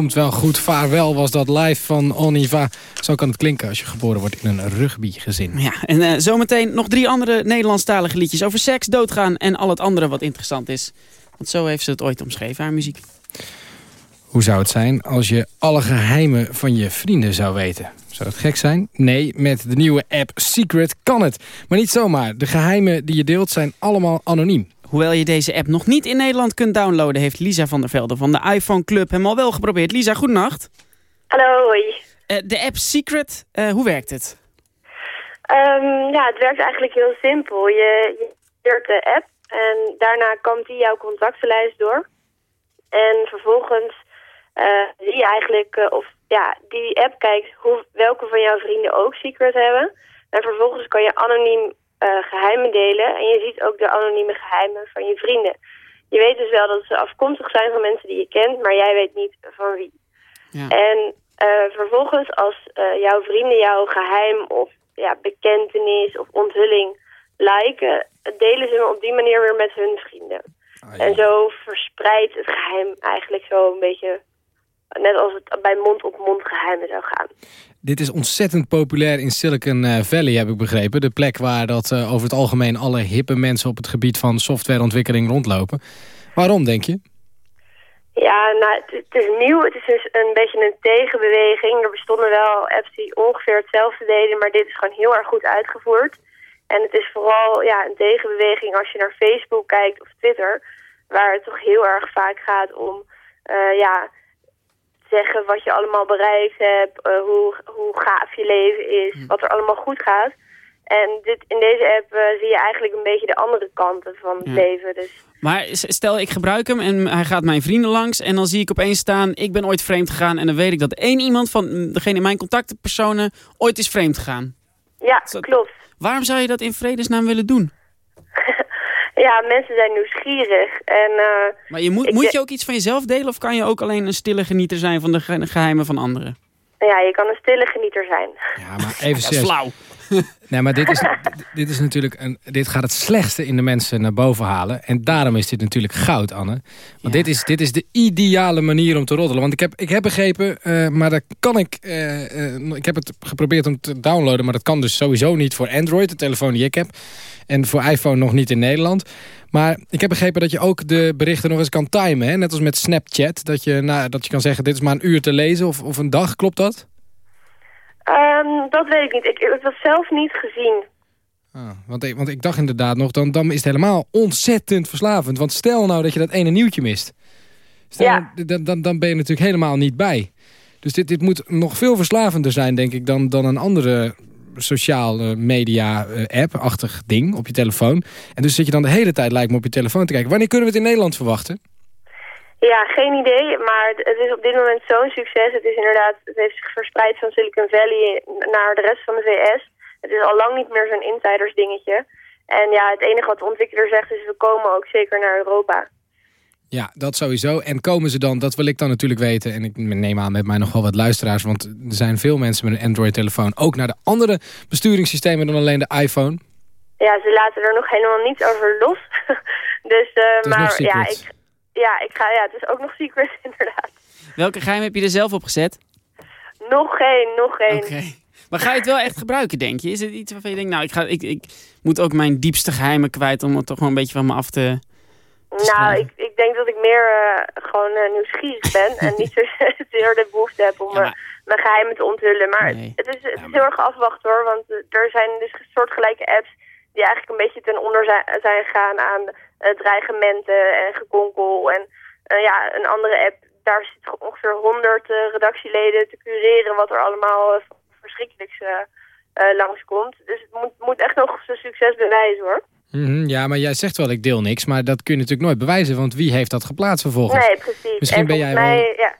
komt wel goed. Vaarwel was dat live van Oniva. Zo kan het klinken als je geboren wordt in een rugbygezin. Ja, en eh, zometeen nog drie andere Nederlandstalige liedjes over seks, doodgaan en al het andere wat interessant is. Want zo heeft ze het ooit omschreven, haar muziek. Hoe zou het zijn als je alle geheimen van je vrienden zou weten? Zou dat gek zijn? Nee, met de nieuwe app Secret kan het. Maar niet zomaar. De geheimen die je deelt zijn allemaal anoniem. Hoewel je deze app nog niet in Nederland kunt downloaden... heeft Lisa van der Velde van de iPhone Club hem al wel geprobeerd. Lisa, goedenacht. Hallo, hoi. Eh, de app Secret, eh, hoe werkt het? Ehm, ja, het werkt eigenlijk heel simpel. Je, je de app en daarna komt die jouw contactenlijst door. En vervolgens eh, zie je eigenlijk of ja, die app kijkt hoe, welke van jouw vrienden ook Secret hebben. En vervolgens kan je anoniem eh, geheimen delen en je ziet ook de anonieme geheimen van je vrienden. Je weet dus wel dat ze afkomstig zijn van mensen die je kent, maar jij weet niet van wie. Ja. En eh, vervolgens als eh, jouw vrienden jouw geheim of ja, bekentenis of onthulling liken, delen ze hem op die manier weer met hun vrienden. En zo verspreidt het geheim eigenlijk zo een beetje, net als het bij mond-op-mond geheimen zou gaan. Dit is ontzettend populair in Silicon eh, Valley, heb ik begrepen. De plek waar dat eh, over het algemeen alle hippe mensen op het gebied van softwareontwikkeling rondlopen. Waarom, denk je? Ja, nou, het, het is nieuw. Het is dus een beetje een tegenbeweging. Er bestonden wel apps die ongeveer hetzelfde deden, maar dit is gewoon heel erg goed uitgevoerd. En het is vooral ja, een tegenbeweging als je naar Facebook kijkt of Twitter, waar het toch heel erg vaak gaat om eh, ja, zeggen wat je allemaal bereikt hebt, eh, hoe, hoe gaaf je leven is, wat er allemaal goed gaat. En dit, in deze app eh, zie je eigenlijk een beetje de andere kanten van het Ja. leven. Dus Maar stel, ik gebruik hem en hij gaat mijn vrienden langs... en dan zie ik opeens staan, ik ben ooit vreemd gegaan... en dan weet ik dat één iemand van mm, degene in mijn contactpersonen ooit is vreemd gegaan. ja, klopt. Waarom zou je dat in vredesnaam willen doen? Ja, mensen zijn nieuwsgierig. En, eh, Maar je moet, moet je ook iets van jezelf delen... of kan je ook alleen een stille genieter zijn van de ge- geheimen van anderen? ja, je kan een stille genieter zijn. Ja, maar even serieus. flauw. Nee, maar dit is, dit- is natuurlijk een, dit gaat het slechtste in de mensen naar boven halen. En daarom is dit natuurlijk goud, Anne. Want dit, is, dit is de ideale manier om te roddelen. Want ik heb, ik heb begrepen, eh, maar dat kan ik... eh, eh, ik heb het geprobeerd om te downloaden, maar dat kan dus sowieso niet voor Android, de telefoon die ik heb. En voor iPhone nog niet in Nederland. Maar ik heb begrepen dat je ook de berichten nog eens kan timen. Hè? Net als met Snapchat. Dat je, nou, dat je kan zeggen, dit is maar een uur te lezen of, of een dag. Klopt dat? Ehm, dat weet ik niet. Ik, heb dat zelf niet gezien. Ah, want, ik, want ik dacht inderdaad nog, dan, dan is het helemaal ontzettend verslavend. Want stel nou dat je dat ene nieuwtje mist. Stel, Ja. dan, dan, dan ben je natuurlijk helemaal niet bij. Dus dit, dit moet nog veel verslavender zijn, denk ik, dan, dan een andere sociale media eh, app-achtig ding op je telefoon. En dus zit je dan de hele tijd, lijkt me, op je telefoon te kijken. Wanneer kunnen we het in Nederland verwachten? Ja, geen idee, maar het is op dit moment zo'n succes. Het is inderdaad, het heeft zich verspreid van Silicon Valley naar de rest van de VS. Het is al lang niet meer zo'n insiders dingetje. En ja, het enige wat de ontwikkelaar zegt is we komen ook zeker naar Europa. Ja, dat sowieso. En komen ze dan, dat wil ik dan natuurlijk weten. En ik neem aan met mij nog wel wat luisteraars. Want er zijn veel mensen met een Android-telefoon. Ook naar de andere besturingssystemen dan alleen de iPhone. Ja, ze laten er nog helemaal niets over los. dus, uh, maar ja ik, ja, ik ga, ja, het is ook nog secret inderdaad. Welke geheim heb je er zelf op gezet? Nog geen, nog geen. Oké. Maar ga je het wel echt gebruiken, denk je? Is het iets waarvan je denkt, nou, ik, ga, ik, ik moet ook mijn diepste geheimen kwijt... om het toch gewoon een beetje van me af te... nou, ik, ik denk dat ik meer uh, gewoon uh, nieuwsgierig ben... en niet zozeer de behoefte heb om ja, maar... mijn geheimen te onthullen. Maar nee. het, is, het ja, is heel erg afwachten, hoor. Want er zijn dus soortgelijke apps... die eigenlijk een beetje ten onder zijn, zijn gegaan aan dreigementen en gekonkel. En ja, een andere app, daar zitten ongeveer 100 redactieleden te cureren... wat er allemaal verschrikkelijks langskomt. Dus het moet, moet echt nog zijn succes bewijzen hoor. Mm -hmm, ja, maar jij zegt wel ik deel niks, maar dat kun je natuurlijk nooit bewijzen, want wie heeft dat geplaatst vervolgens? Nee, precies. Misschien en ben jij mij, wel... ja,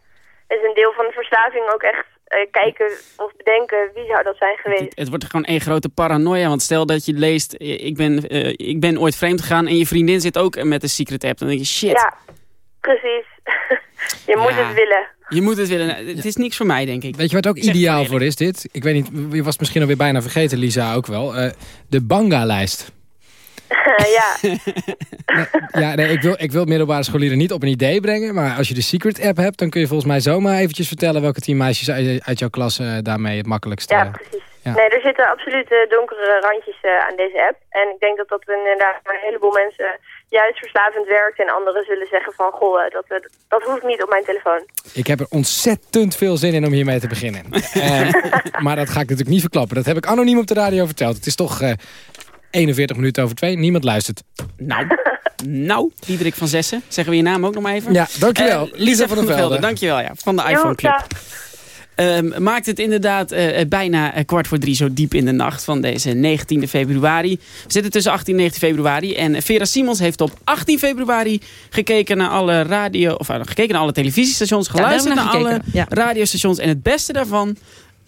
is een deel van de verslaving ook echt kijken of bedenken wie zou dat zijn geweest. Het, het, wordt gewoon één grote paranoia, want stel dat je leest, ik ben, ik ben ooit vreemd gegaan en je vriendin zit ook met een secret app, dan denk je shit. Ja, precies. je moet Ja. het willen. Je moet het willen. Het is niks voor mij, denk ik. Weet je wat ook ideaal voor is dit? Ik weet niet, je was misschien alweer bijna vergeten, Lisa ook wel. Eh, de Banga-lijst. ja, Ja, nee, ik wil, ik wil middelbare scholieren niet op een idee brengen. Maar als je de Secret app hebt, dan kun je volgens mij zomaar eventjes vertellen... welke tien meisjes uit, uit jouw klas eh, daarmee het makkelijkst... ja, eh, precies. Ja. Nee, er zitten absoluut eh, donkere randjes aan deze app. En ik denk dat dat inderdaad voor een heleboel mensen juist verslavend werkt. En anderen zullen zeggen van, goh, dat, dat hoeft niet op mijn telefoon. Ik heb er ontzettend veel zin in om hiermee te beginnen. Eh, maar dat ga ik natuurlijk niet verklappen. Dat heb ik anoniem op de radio verteld. Het is toch 41 minuten over twee. Niemand luistert. Nou, nou, Diederik van Zessen. Zeggen we je naam ook nog maar even? Ja, dankjewel. Eh, Lisa van der Velde. Dankjewel, ja. Van de iPhone Club. Ehm, maakt het inderdaad eh, bijna eh, kwart voor drie zo diep in de nacht van deze 19 februari. We zitten tussen 18 en 19 februari. En Vera Simons heeft op 18 februari gekeken naar alle radio... of uh, gekeken naar alle televisiestations, geluisterd naar naar, alle gekeken, ja. radiostations. En het beste daarvan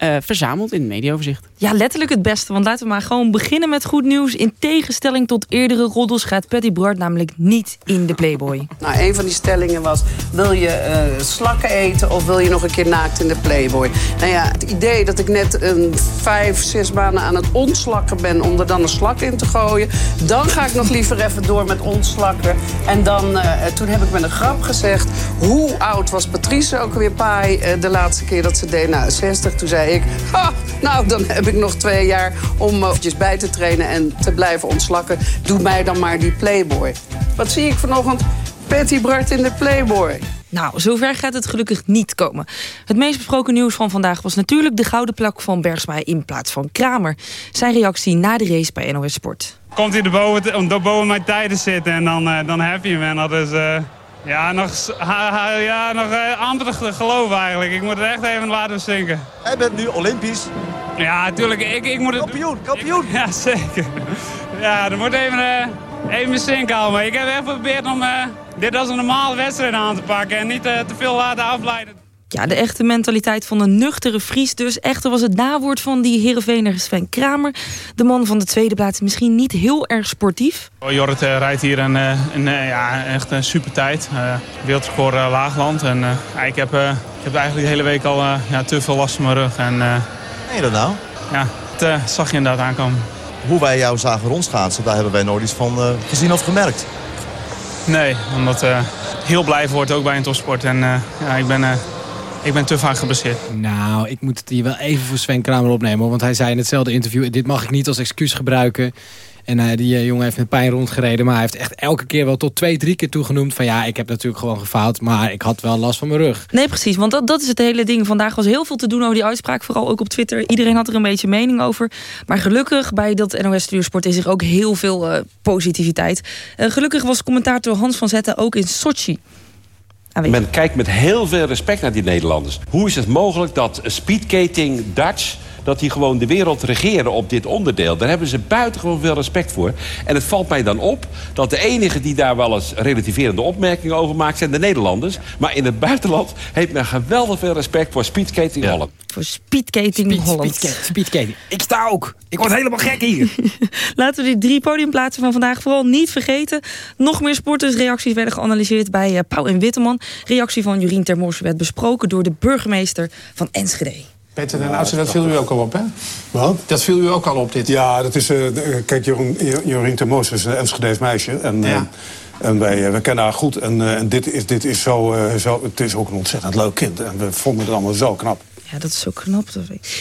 eh, verzameld in het mediaoverzicht. Ja, letterlijk het beste. Want laten we maar gewoon beginnen met goed nieuws. In tegenstelling tot eerdere roddels gaat Patty Bart namelijk niet in de Playboy. Nou, een van die stellingen was: wil je eh, slakken eten of wil je nog een keer naakt in de Playboy? Nou ja, het idee dat ik net een vijf, zes maanden aan het ontslakken ben om er dan een slak in te gooien, dan ga ik nog liever even door met ontslakken. En dan, eh, toen heb ik met een grap gezegd: hoe oud was Patrice ook weer paai eh, de laatste keer dat ze deed? Nou, 60. Toen zei ik: ha, nou, dan heb ik nog twee jaar om eh, eventjes bij te trainen en te blijven ontslakken. Doe mij dan maar die Playboy. Wat zie ik vanochtend? Patty Bart in de Playboy. Nou, zover gaat het gelukkig niet komen. Het meest besproken nieuws van vandaag was natuurlijk de gouden plak van Bergsma in plaats van Kramer. Zijn reactie na de race bij NOS Sport. komt hij erboven, te- boven mijn tijden zitten en dan, eh, dan heb je hem. En dat is eh, ja, nog, ja, nog eh, amper te geloven eigenlijk. Ik moet het echt even laten zinken. Hij bent nu Olympisch. Ja, natuurlijk. Ik, ik moet het... Kampioen, kampioen. Ja, zeker. Ja, er moet even, eh, even mijn zin komen. Ik heb echt geprobeerd om eh, dit als een normale wedstrijd aan te pakken en niet te veel laten afleiden. Ja, de echte mentaliteit van een nuchtere Fries dus. Echter was het nawoord van die Heerenveener Sven Kramer. De man van de tweede plaats misschien niet heel erg sportief. Jorrit eh, rijdt hier een, eh, een, eh, ja, echt een super tijd. wereldrecord eh, Laagland. En, eh, ik, heb, eh, ik heb eigenlijk de hele week al eh, ja, te veel last van mijn rug. En, eh, je dat nou? ja, dat zag je inderdaad aankomen. Hoe wij jou zagen rondschaatsen, daar hebben wij nooit iets van eh, gezien of gemerkt. Nee, omdat eh heel blij wordt ook bij een topsport. En eh, ja, ik ben, eh, ik ben te vaak geblesseerd. Nou, ik moet het hier wel even voor Sven Kramer opnemen. hoor, Want hij zei in hetzelfde interview... dit mag ik niet als excuus gebruiken. En eh, die eh, jongen heeft met pijn rondgereden. Maar hij heeft echt elke keer wel tot twee, drie keer toegenoemd... van ja, ik heb natuurlijk gewoon gefaald... maar ik had wel last van mijn rug. Nee, precies, want dat, dat is het hele ding. Vandaag was heel veel te doen over die uitspraak. Vooral ook op Twitter. Iedereen had er een beetje mening over. Maar gelukkig bij dat NOS Stuursport is er ook heel veel eh, positiviteit. Gelukkig was commentator Hans van Zetten ook in Sochi. Aanwezig. Men kijkt met heel veel respect naar die Nederlanders. Hoe is het mogelijk dat speedkating Dutch dat die gewoon de wereld regeren op dit onderdeel. Daar hebben ze buitengewoon veel respect voor. En het valt mij dan op dat de enigen die daar wel eens relativerende opmerkingen over maken... zijn de Nederlanders. Maar in het buitenland heeft men geweldig veel respect voor speedskating Holland. Voor speedkating Holland. Speedkating. Ik sta ook. Ik word helemaal gek hier. Laten we die drie podiumplaatsen van vandaag vooral niet vergeten. Nog meer sportersreacties werden geanalyseerd bij uh, Pauw en Witteman. Reactie van Jurien Termors werd besproken door de burgemeester van Enschede. Peter den Oudste, dat viel u ook al op, hè? Wat? Dat viel u ook al op, dit. Ja, dat is... Uh, kijk, Jorien, Jorien is een Enschede's meisje. En, ja. uh, en wij, we kennen haar goed. En, uh, en dit is, dit is zo, zo... Het is ook een ontzettend leuk kind. En we vonden het allemaal zo knap. Ja, dat is zo knap.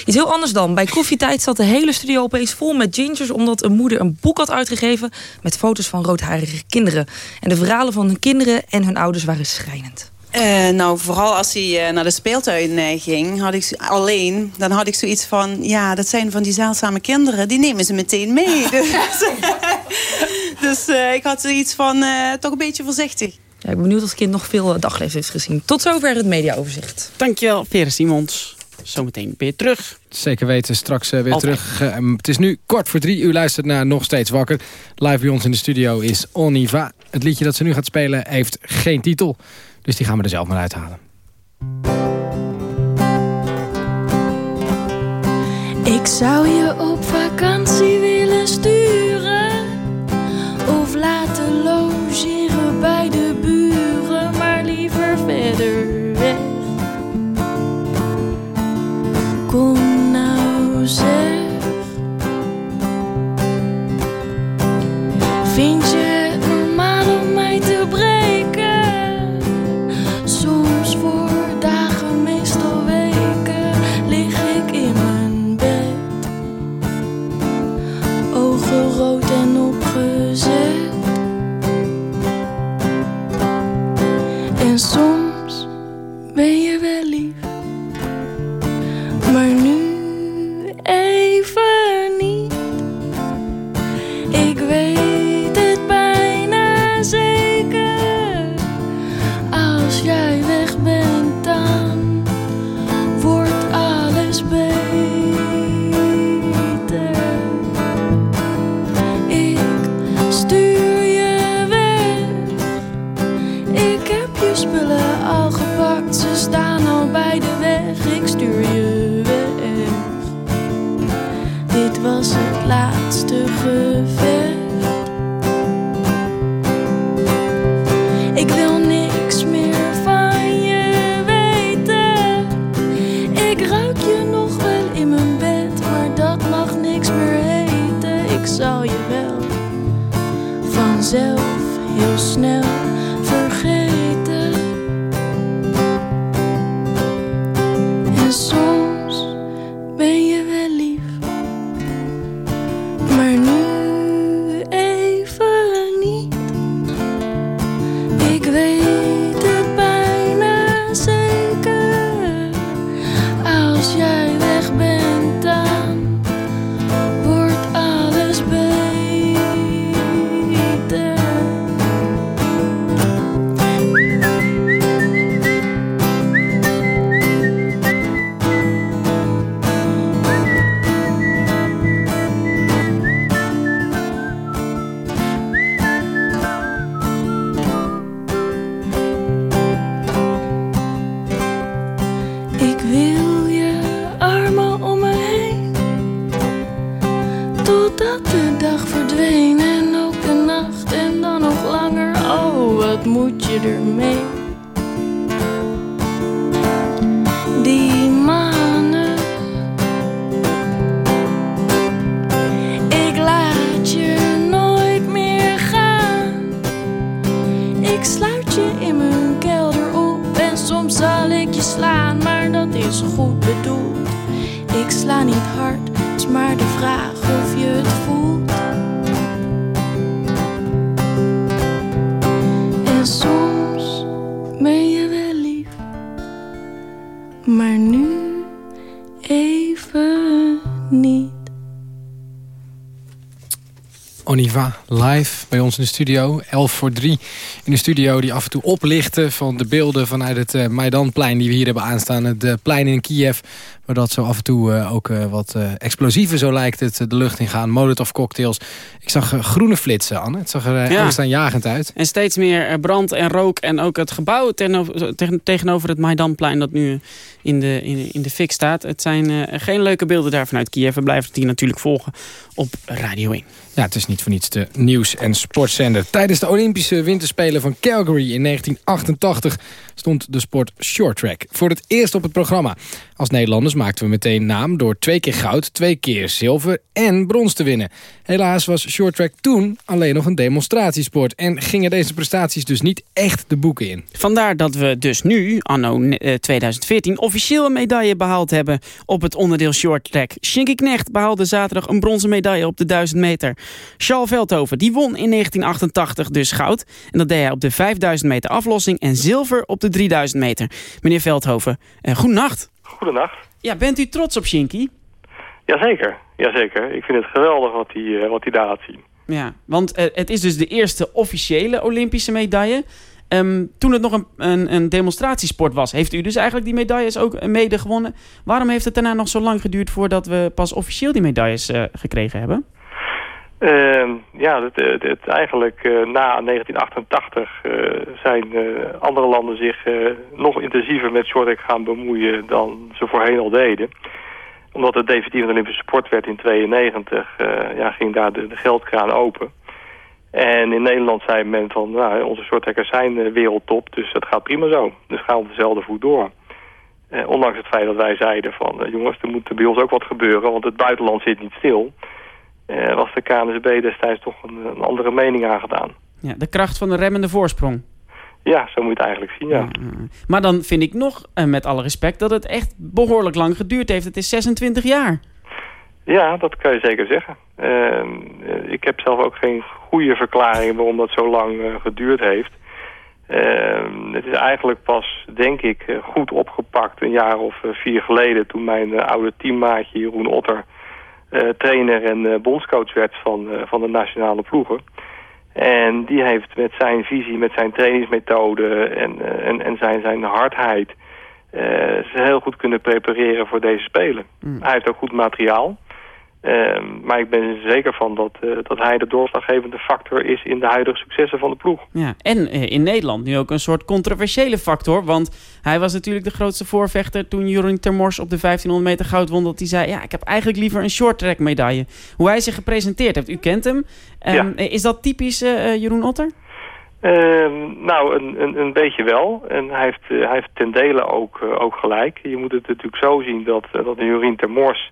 Iets heel anders dan. Bij koffietijd zat de hele studio opeens vol met gingers... omdat een moeder een boek had uitgegeven... met foto's van roodharige kinderen. En de verhalen van hun kinderen en hun ouders waren schrijnend. Uh, nou, vooral als hij uh, naar de speeltuin uh, ging, had ik alleen, dan had ik zoiets van, ja, dat zijn van die zeldzame kinderen, die nemen ze meteen mee. dus dus ik had zoiets van, toch een beetje voorzichtig. Ja, ik ben benieuwd of het kind nog veel daglevens heeft gezien. Tot zover het mediaoverzicht. Dankjewel, Vera Simons. Zometeen weer terug. Zeker weten, straks weer Altijd. terug. het is nu kort voor drie. U luistert naar Nog Steeds Wakker. Live bij ons in de studio is Oniva. Het liedje dat ze nu gaat spelen heeft geen titel. Dus die gaan we er zelf maar uithalen. Ik zou je op vakantie willen sturen ben in de studio. 11 voor 3 in de studio die af en toe oplichten van de beelden vanuit het uh, Maidanplein die we hier hebben aanstaan. Het uh, plein in Kiev, waar dat zo af en toe uh, ook wat explosieven, zo lijkt het, de lucht in gaan. Molotov cocktails. Ik zag groene flitsen, Anne. Het zag er ja. angstaanjagend uit. En steeds meer brand en rook en ook het gebouw tegenover, tegenover het Maidanplein dat nu in de, in, in de fik staat. Het zijn geen leuke beelden daar vanuit Kiev. We blijven het hier natuurlijk volgen op Radio 1. Ja, het is niet voor niets de nieuws- en sportzender. Tijdens de Olympische Winterspelen van Calgary in 1988 stond de sport short track voor het eerst op het programma. Als Nederlanders maakten we meteen naam door twee keer goud, twee keer zilver en brons te winnen. Helaas was short track toen alleen nog een demonstratiesport en gingen deze prestaties dus niet echt de boeken in. Vandaar dat we dus nu, anno 2014, officieel een medaille behaald hebben op het onderdeel short track. Shinky Knecht behaalde zaterdag een bronzen medaille op de 1000 meter. Charles Veldhoven die won in 1988 dus goud. En dat deed hij op de 5000 meter aflossing en zilver op de 3000 meter. Meneer Veldhoven, uh, goedenacht. Goedenacht. Ja, bent u trots op Shinky? Jazeker, jazeker. Ik vind het geweldig wat hij, uh, wat hij daar laat zien. Ja, want uh, het is dus de eerste officiële Olympische medaille. Um, toen het nog een, een, een, demonstratiesport was, heeft u dus eigenlijk die medailles ook mede gewonnen. Waarom heeft het daarna nog zo lang geduurd voordat we pas officieel die medailles uh, gekregen hebben? Uh, ja, het eigenlijk uh, na 1988 uh, zijn andere landen zich nog intensiever met shorttrack gaan bemoeien dan ze voorheen al deden. Omdat het definitief een Olympische sport werd in 1992, ja, ging daar de, geldkraan open. En in Nederland zei men van, nou, onze shorttrackers zijn wereldtop, dus dat gaat prima zo. Dus gaan we dezelfde voet door. ondanks het feit dat wij zeiden van, jongens, er moet bij ons ook wat gebeuren, want het buitenland zit niet stil was de KNSB destijds toch een, een, andere mening aangedaan. Ja, de kracht van de remmende voorsprong. Ja, zo moet je het eigenlijk zien, ja. Maar dan vind ik nog, uh, met alle respect, dat het echt behoorlijk lang geduurd heeft. Het is 26 jaar. Ja, dat kan je zeker zeggen. Uh, ik heb zelf ook geen goede verklaring waarom dat zo lang geduurd heeft. Ehm, het is eigenlijk pas, denk ik, goed opgepakt een jaar of vier geleden... toen mijn oude teammaatje Jeroen Otter trainer en uh, bondscoach werd van, uh, van de nationale ploegen. En die heeft met zijn visie, met zijn trainingsmethode en, en, en zijn, zijn hardheid... ze heel goed kunnen prepareren voor deze Spelen. Mm. Hij heeft ook goed materiaal. Uh, maar ik ben er zeker van dat, uh, dat hij de doorslaggevende factor is in de huidige successen van de ploeg. Ja, en uh, in Nederland nu ook een soort controversiële factor. Want hij was natuurlijk de grootste voorvechter toen Jeroen Termors op de 1500 meter goud won. Dat hij zei, ja, ik heb eigenlijk liever een short track medaille. Hoe hij zich gepresenteerd heeft, u kent hem. Um, ja. Is dat typisch Jeroen Otter? Ehm, nou, een, een, een, beetje wel. En hij heeft, hij heeft ten dele ook, ook gelijk. Je moet het natuurlijk zo zien dat, dat Jorien Termors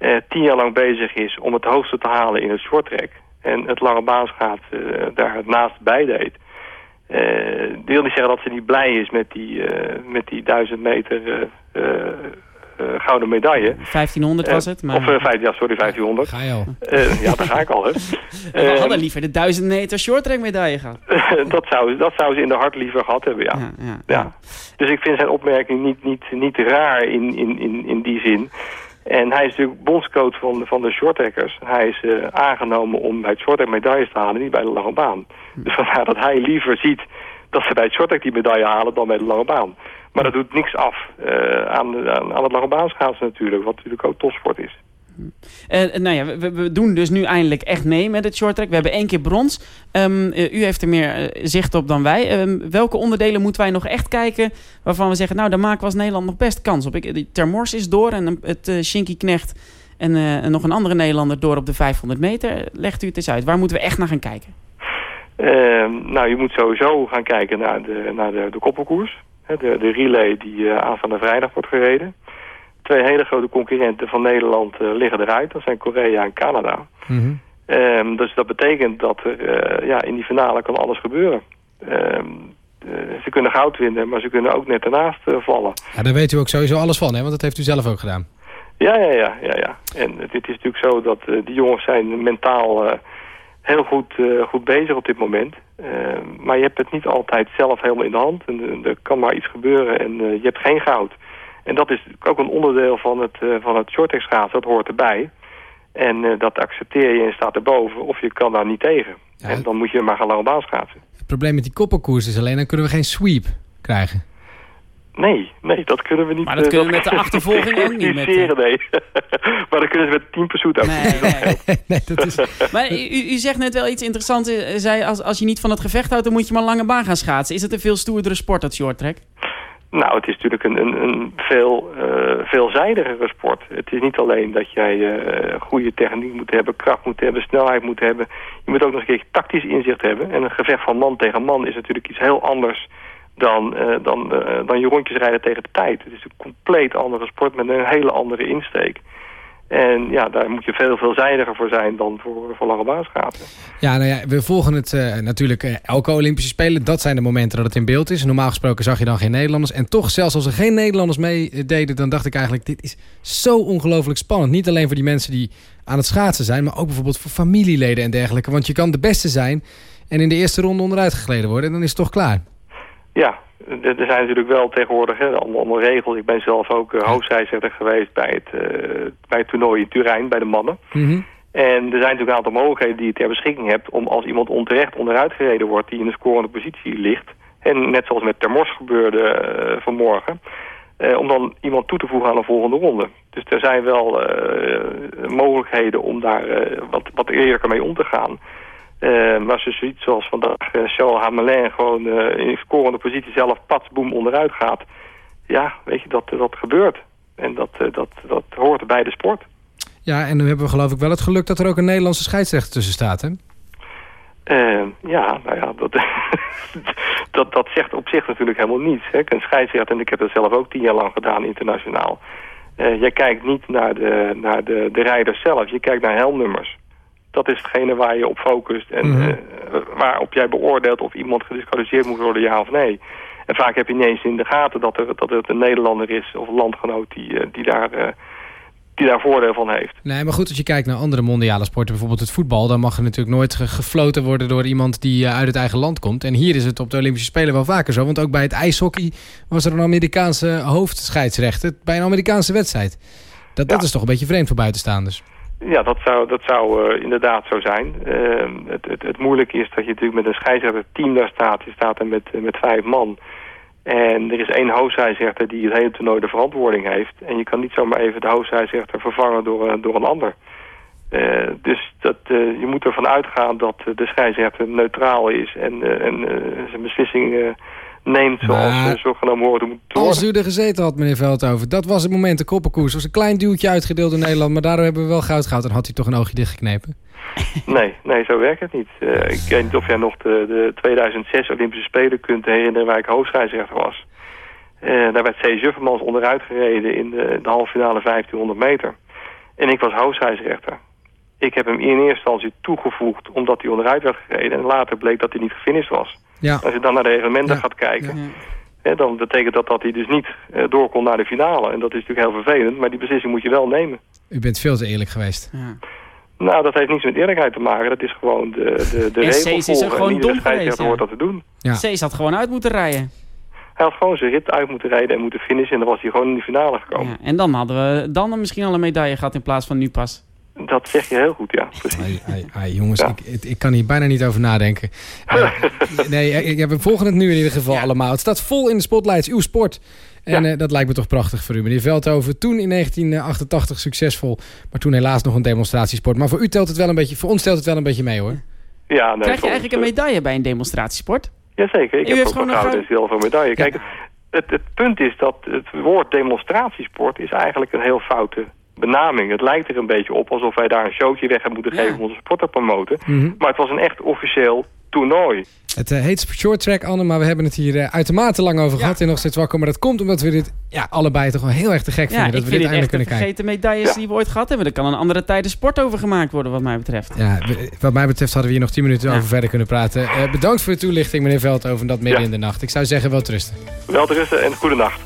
uh, tien jaar lang bezig is om het hoogste te halen in het shorttrack. En het lange baanschaat uh, daar het naast bij deed. Uh, die wil niet zeggen dat ze niet blij is met die, met die duizend meter gouden medaille. 1500 was het? Maar... Of, vijf, ja, sorry, 1500. Ga je al. ja, daar ga ik al. Hè. We hadden liever de 1000 meter shorttrack medaille gehad. dat, zou, dat zou ze in de hart liever gehad hebben, ja. Ja, ja, ja. Dus ik vind zijn opmerking niet, niet, niet raar in, in, in, in die zin. En hij is natuurlijk bondscoach van, van de shorttrackers. Hij is uh, aangenomen om bij het shorttrack medailles te halen, niet bij de lange baan. Dus vandaar dat hij liever ziet dat ze bij het shorttrack die medaille halen dan bij de lange baan. Maar dat doet niks af uh, aan, aan, aan het lange baanschaatsen natuurlijk, wat natuurlijk ook topsport is. Uh, nou ja, we, doen dus nu eindelijk echt mee met het shorttrack. We hebben één keer brons. Um, uh, u heeft er meer zicht op dan wij. Um, welke onderdelen moeten wij nog echt kijken... waarvan we zeggen, nou, daar maken we als Nederland nog best kans op. Ik, Termors is door en het Shinky Knecht... En, nog een andere Nederlander door op de 500 meter. Legt u het eens uit. Waar moeten we echt naar gaan kijken? Ehm, nou, je moet sowieso gaan kijken naar de, naar de, de koppelkoers. De, de relay die aanstaande vrijdag wordt gereden twee hele grote concurrenten van Nederland uh, liggen eruit. Dat zijn Korea en Canada. Mm -hmm. um, dus dat betekent dat er uh, ja, in die finale kan alles gebeuren. Um, uh, ze kunnen goud winnen, maar ze kunnen ook net ernaast vallen. Ja, daar weet u ook sowieso alles van, hè? want dat heeft u zelf ook gedaan. Ja, ja, ja. ja, ja. En het, het is natuurlijk zo dat die jongens zijn mentaal heel goed, goed bezig op dit moment. Ehm, maar je hebt het niet altijd zelf helemaal in de hand. En, er kan maar iets gebeuren en je hebt geen goud. En dat is ook een onderdeel van het, uh, van het shorttrack schaatsen, dat hoort erbij. En eh, dat accepteer je en staat erboven. Of je kan daar niet tegen. En dan moet je maar gaan lange baan schaatsen. Het probleem met die koppelkoers is alleen, dan kunnen we geen sweep krijgen. Nee, nee, dat kunnen we niet. Maar dat eh, kunnen we met de achtervolging ook niet, met, organiseren, nee. maar dan kunnen ze met 10 pursuit ook niet. nee, dat is... Maar u, u zegt net wel iets interessants. Zei, als, als je niet van het gevecht houdt, dan moet je maar lange baan gaan schaatsen. Is het een veel stoerdere sport, dat short track? Nou, het is natuurlijk een, een, een veel uh, veelzijdigere sport. Het is niet alleen dat jij uh, goede techniek moet hebben, kracht moet hebben, snelheid moet hebben. Je moet ook nog een keer tactisch inzicht hebben. En een gevecht van man tegen man is natuurlijk iets heel anders dan, uh, dan, dan je rondjes rijden tegen de tijd. Het is een compleet andere sport met een hele andere insteek. En ja, daar moet je veel veelzijdiger voor zijn dan voor, voor lange baanschaatsen. Ja, nou ja, we volgen het uh, natuurlijk uh, elke Olympische Spelen. Dat zijn de momenten dat het in beeld is. Normaal gesproken zag je dan geen Nederlanders. En toch, zelfs als er geen Nederlanders meededen... dan dacht ik eigenlijk, dit is zo ongelooflijk spannend. Niet alleen voor die mensen die aan het schaatsen zijn... maar ook bijvoorbeeld voor familieleden en dergelijke. Want je kan de beste zijn en in de eerste ronde onderuit gegleden worden. En dan is het toch klaar. Ja, er zijn natuurlijk wel tegenwoordig hè, allemaal, regels. Ik ben zelf ook uh, hoofdscheidsrechter geweest bij het, uh, bij het toernooi in Turijn, bij de mannen. Mm -hmm. En er zijn natuurlijk een aantal mogelijkheden die je ter beschikking hebt... om als iemand onterecht onderuit gereden wordt die in een scorende positie ligt... en net zoals met Termors gebeurde uh, vanmorgen... om dan iemand toe te voegen aan een volgende ronde. Dus er zijn wel mogelijkheden om daar wat, wat eerlijker mee om te gaan... Uh, maar ze zoiets zoals vandaag uh, Charles Hamelin gewoon uh, in scorende positie zelf pats boem onderuit gaat. Ja, weet je, dat, dat gebeurt. En dat, dat, dat hoort bij de sport. Ja, en nu hebben we geloof ik wel het geluk dat er ook een Nederlandse scheidsrechter tussen staat, hè? ja, nou ja, dat, dat, dat zegt op zich natuurlijk helemaal niets. Hè? Een scheidsrechter, en ik heb dat zelf ook tien jaar lang gedaan internationaal. jij kijkt niet naar de, naar de, de rijders zelf, je kijkt naar helmnummers dat is hetgene waar je op focust en uh, waarop jij beoordeelt of iemand gedisqualificeerd moet worden, ja of nee. En vaak heb je niet eens in de gaten dat, er, dat het een Nederlander is of een landgenoot die, uh, die, daar, uh, die daar voordeel van heeft. Nee, maar goed, als je kijkt naar andere mondiale sporten, bijvoorbeeld het voetbal, dan mag er natuurlijk nooit ge gefloten worden door iemand die uit het eigen land komt. En hier is het op de Olympische Spelen wel vaker zo, want ook bij het ijshockey was er een Amerikaanse hoofdscheidsrechter bij een Amerikaanse wedstrijd. Dat, dat is toch een beetje vreemd voor buitenstaanders. Ja, dat zou, dat zou uh, inderdaad zo zijn. Uh, het, het, het moeilijke is dat je natuurlijk met een scheidsrechter team daar staat. Je staat er met, met vijf man. En er is één hoofdscheidsrechter die het hele toernooi de verantwoording heeft. En je kan niet zomaar even de hoofdscheidsrechter vervangen door, door een ander. Uh, dus dat, uh, je moet ervan uitgaan dat de scheidsrechter neutraal is en, en zijn beslissing neemt zoals Maar- genomen worden moeten worden. Als u er gezeten had, meneer Veldhoven, dat was het moment, de koppenkoers. was een klein duwtje uitgedeeld in Nederland, maar daardoor hebben we wel goud gehad. Dan had hij toch een oogje dichtgeknepen. Nee, nee, zo werkt het niet. Uh, ik weet niet of jij nog de, de 2006 Olympische Spelen kunt herinneren waar ik hoofdscheidsrechter was. Uh, daar werd C. Juffermans onderuit gereden in de, de halve finale 1500 meter. En ik was hoofdscheidsrechter. Ik heb hem in eerste instantie toegevoegd omdat hij onderuit werd gereden. En later bleek dat hij niet gefinished was. Ja. Als je dan naar de reglementen Ja. gaat kijken... Hè, dan betekent dat dat hij dus niet uh, door kon naar de finale. En dat is natuurlijk heel vervelend, maar die beslissing moet je wel nemen. U bent veel te eerlijk geweest. Nou, dat heeft niets met eerlijkheid te maken. Dat is gewoon de, de, de En regel Cees is er volgen. gewoon dom geweest, hoort dat te doen. Ja. Cees had gewoon uit moeten rijden. Hij had gewoon zijn rit uit moeten rijden en moeten finishen. En dan was hij gewoon in de finale gekomen. Ja, en dan hadden we dan misschien al een medaille gehad in plaats van nu pas. Dat zeg je heel goed, ja. Precies. Ai, ai, ai, jongens, ik, ik, ik kan hier bijna niet over nadenken. Eh, nee, ik, ik- we volgen het nu in ieder geval allemaal. Het staat vol in de spotlights, uw sport. En eh, dat lijkt me toch prachtig voor u. Meneer Veldhoven, toen in 1988 succesvol. Maar toen helaas nog een demonstratiesport. Maar voor u telt het wel een beetje, voor ons telt het wel een beetje mee hoor. Ja, nee, Krijg je eigenlijk een medaille bij een demonstratiesport? eh, Jazeker, ik U heb heeft ook gewoon een een gouden en zilveren medaille. Kijk, het, het punt is dat het woord demonstratiesport is eigenlijk een heel foute benaming. Het lijkt er een beetje op alsof wij daar een showtje weg hebben moeten geven om onze sport te promoten. Mhm. Maar het was een echt officieel toernooi. Het eh, heet short track, Anne, maar we hebben het hier eh, uitermate lang over gehad. En nog steeds wakker. Maar dat komt omdat we dit ja, allebei toch wel heel erg te gek Ja, vinden. ik dat we vind dit eindelijk de kunnen kijken. vergeten medailles die we ooit gehad hebben. Er kan een andere tijden sport over gemaakt worden wat mij betreft. Ja, wat mij betreft hadden we hier nog 10 minuten over verder kunnen praten. Eh, bedankt voor de toelichting, meneer Veldhoven, dat midden Ja. in de nacht. Ik zou zeggen, wel rusten. Wel te rusten en goede nacht.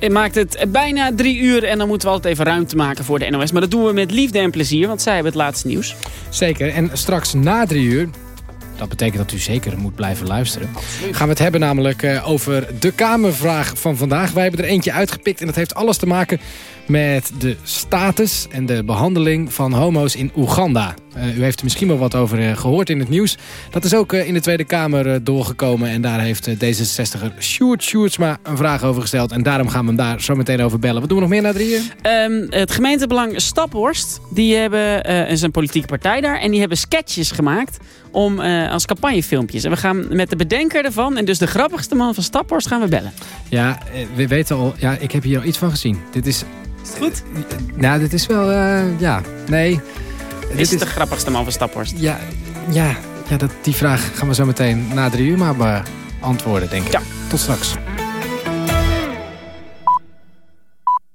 Het maakt het bijna drie uur en dan moeten we altijd even ruimte maken voor de NOS. Maar dat doen we met liefde en plezier, want zij hebben het laatste nieuws. Zeker. En straks na drie uur dat betekent dat u zeker moet blijven luisteren. Gaan we het hebben namelijk eh, over de Kamervraag van vandaag. Wij hebben er eentje uitgepikt en dat heeft alles te maken met de status en de behandeling van homo's in Oeganda. Uh, u heeft er misschien wel wat over uh, gehoord in het nieuws. Dat is ook in de Tweede Kamer doorgekomen. En daar heeft D66er Sjoerd Sjoerdsma een vraag over gesteld. En daarom gaan we hem daar zo meteen over bellen. Wat doen we nog meer na drieën? Um, het gemeentebelang Staphorst, die hebben, is een politieke partij daar. En die hebben sketches gemaakt om, als campagnefilmpjes. En we gaan met de bedenker ervan, en dus de grappigste man van Staphorst, gaan we bellen. Ja, we weten al, ja, ik heb hier al iets van gezien. Dit is... Is het goed? nou, dit is wel, ja, nee... Is het de grappigste man van Staphorst? Ja, ja, ja dat, die vraag gaan we zo meteen na drie uur maar beantwoorden, denk ik. Ja. Tot straks.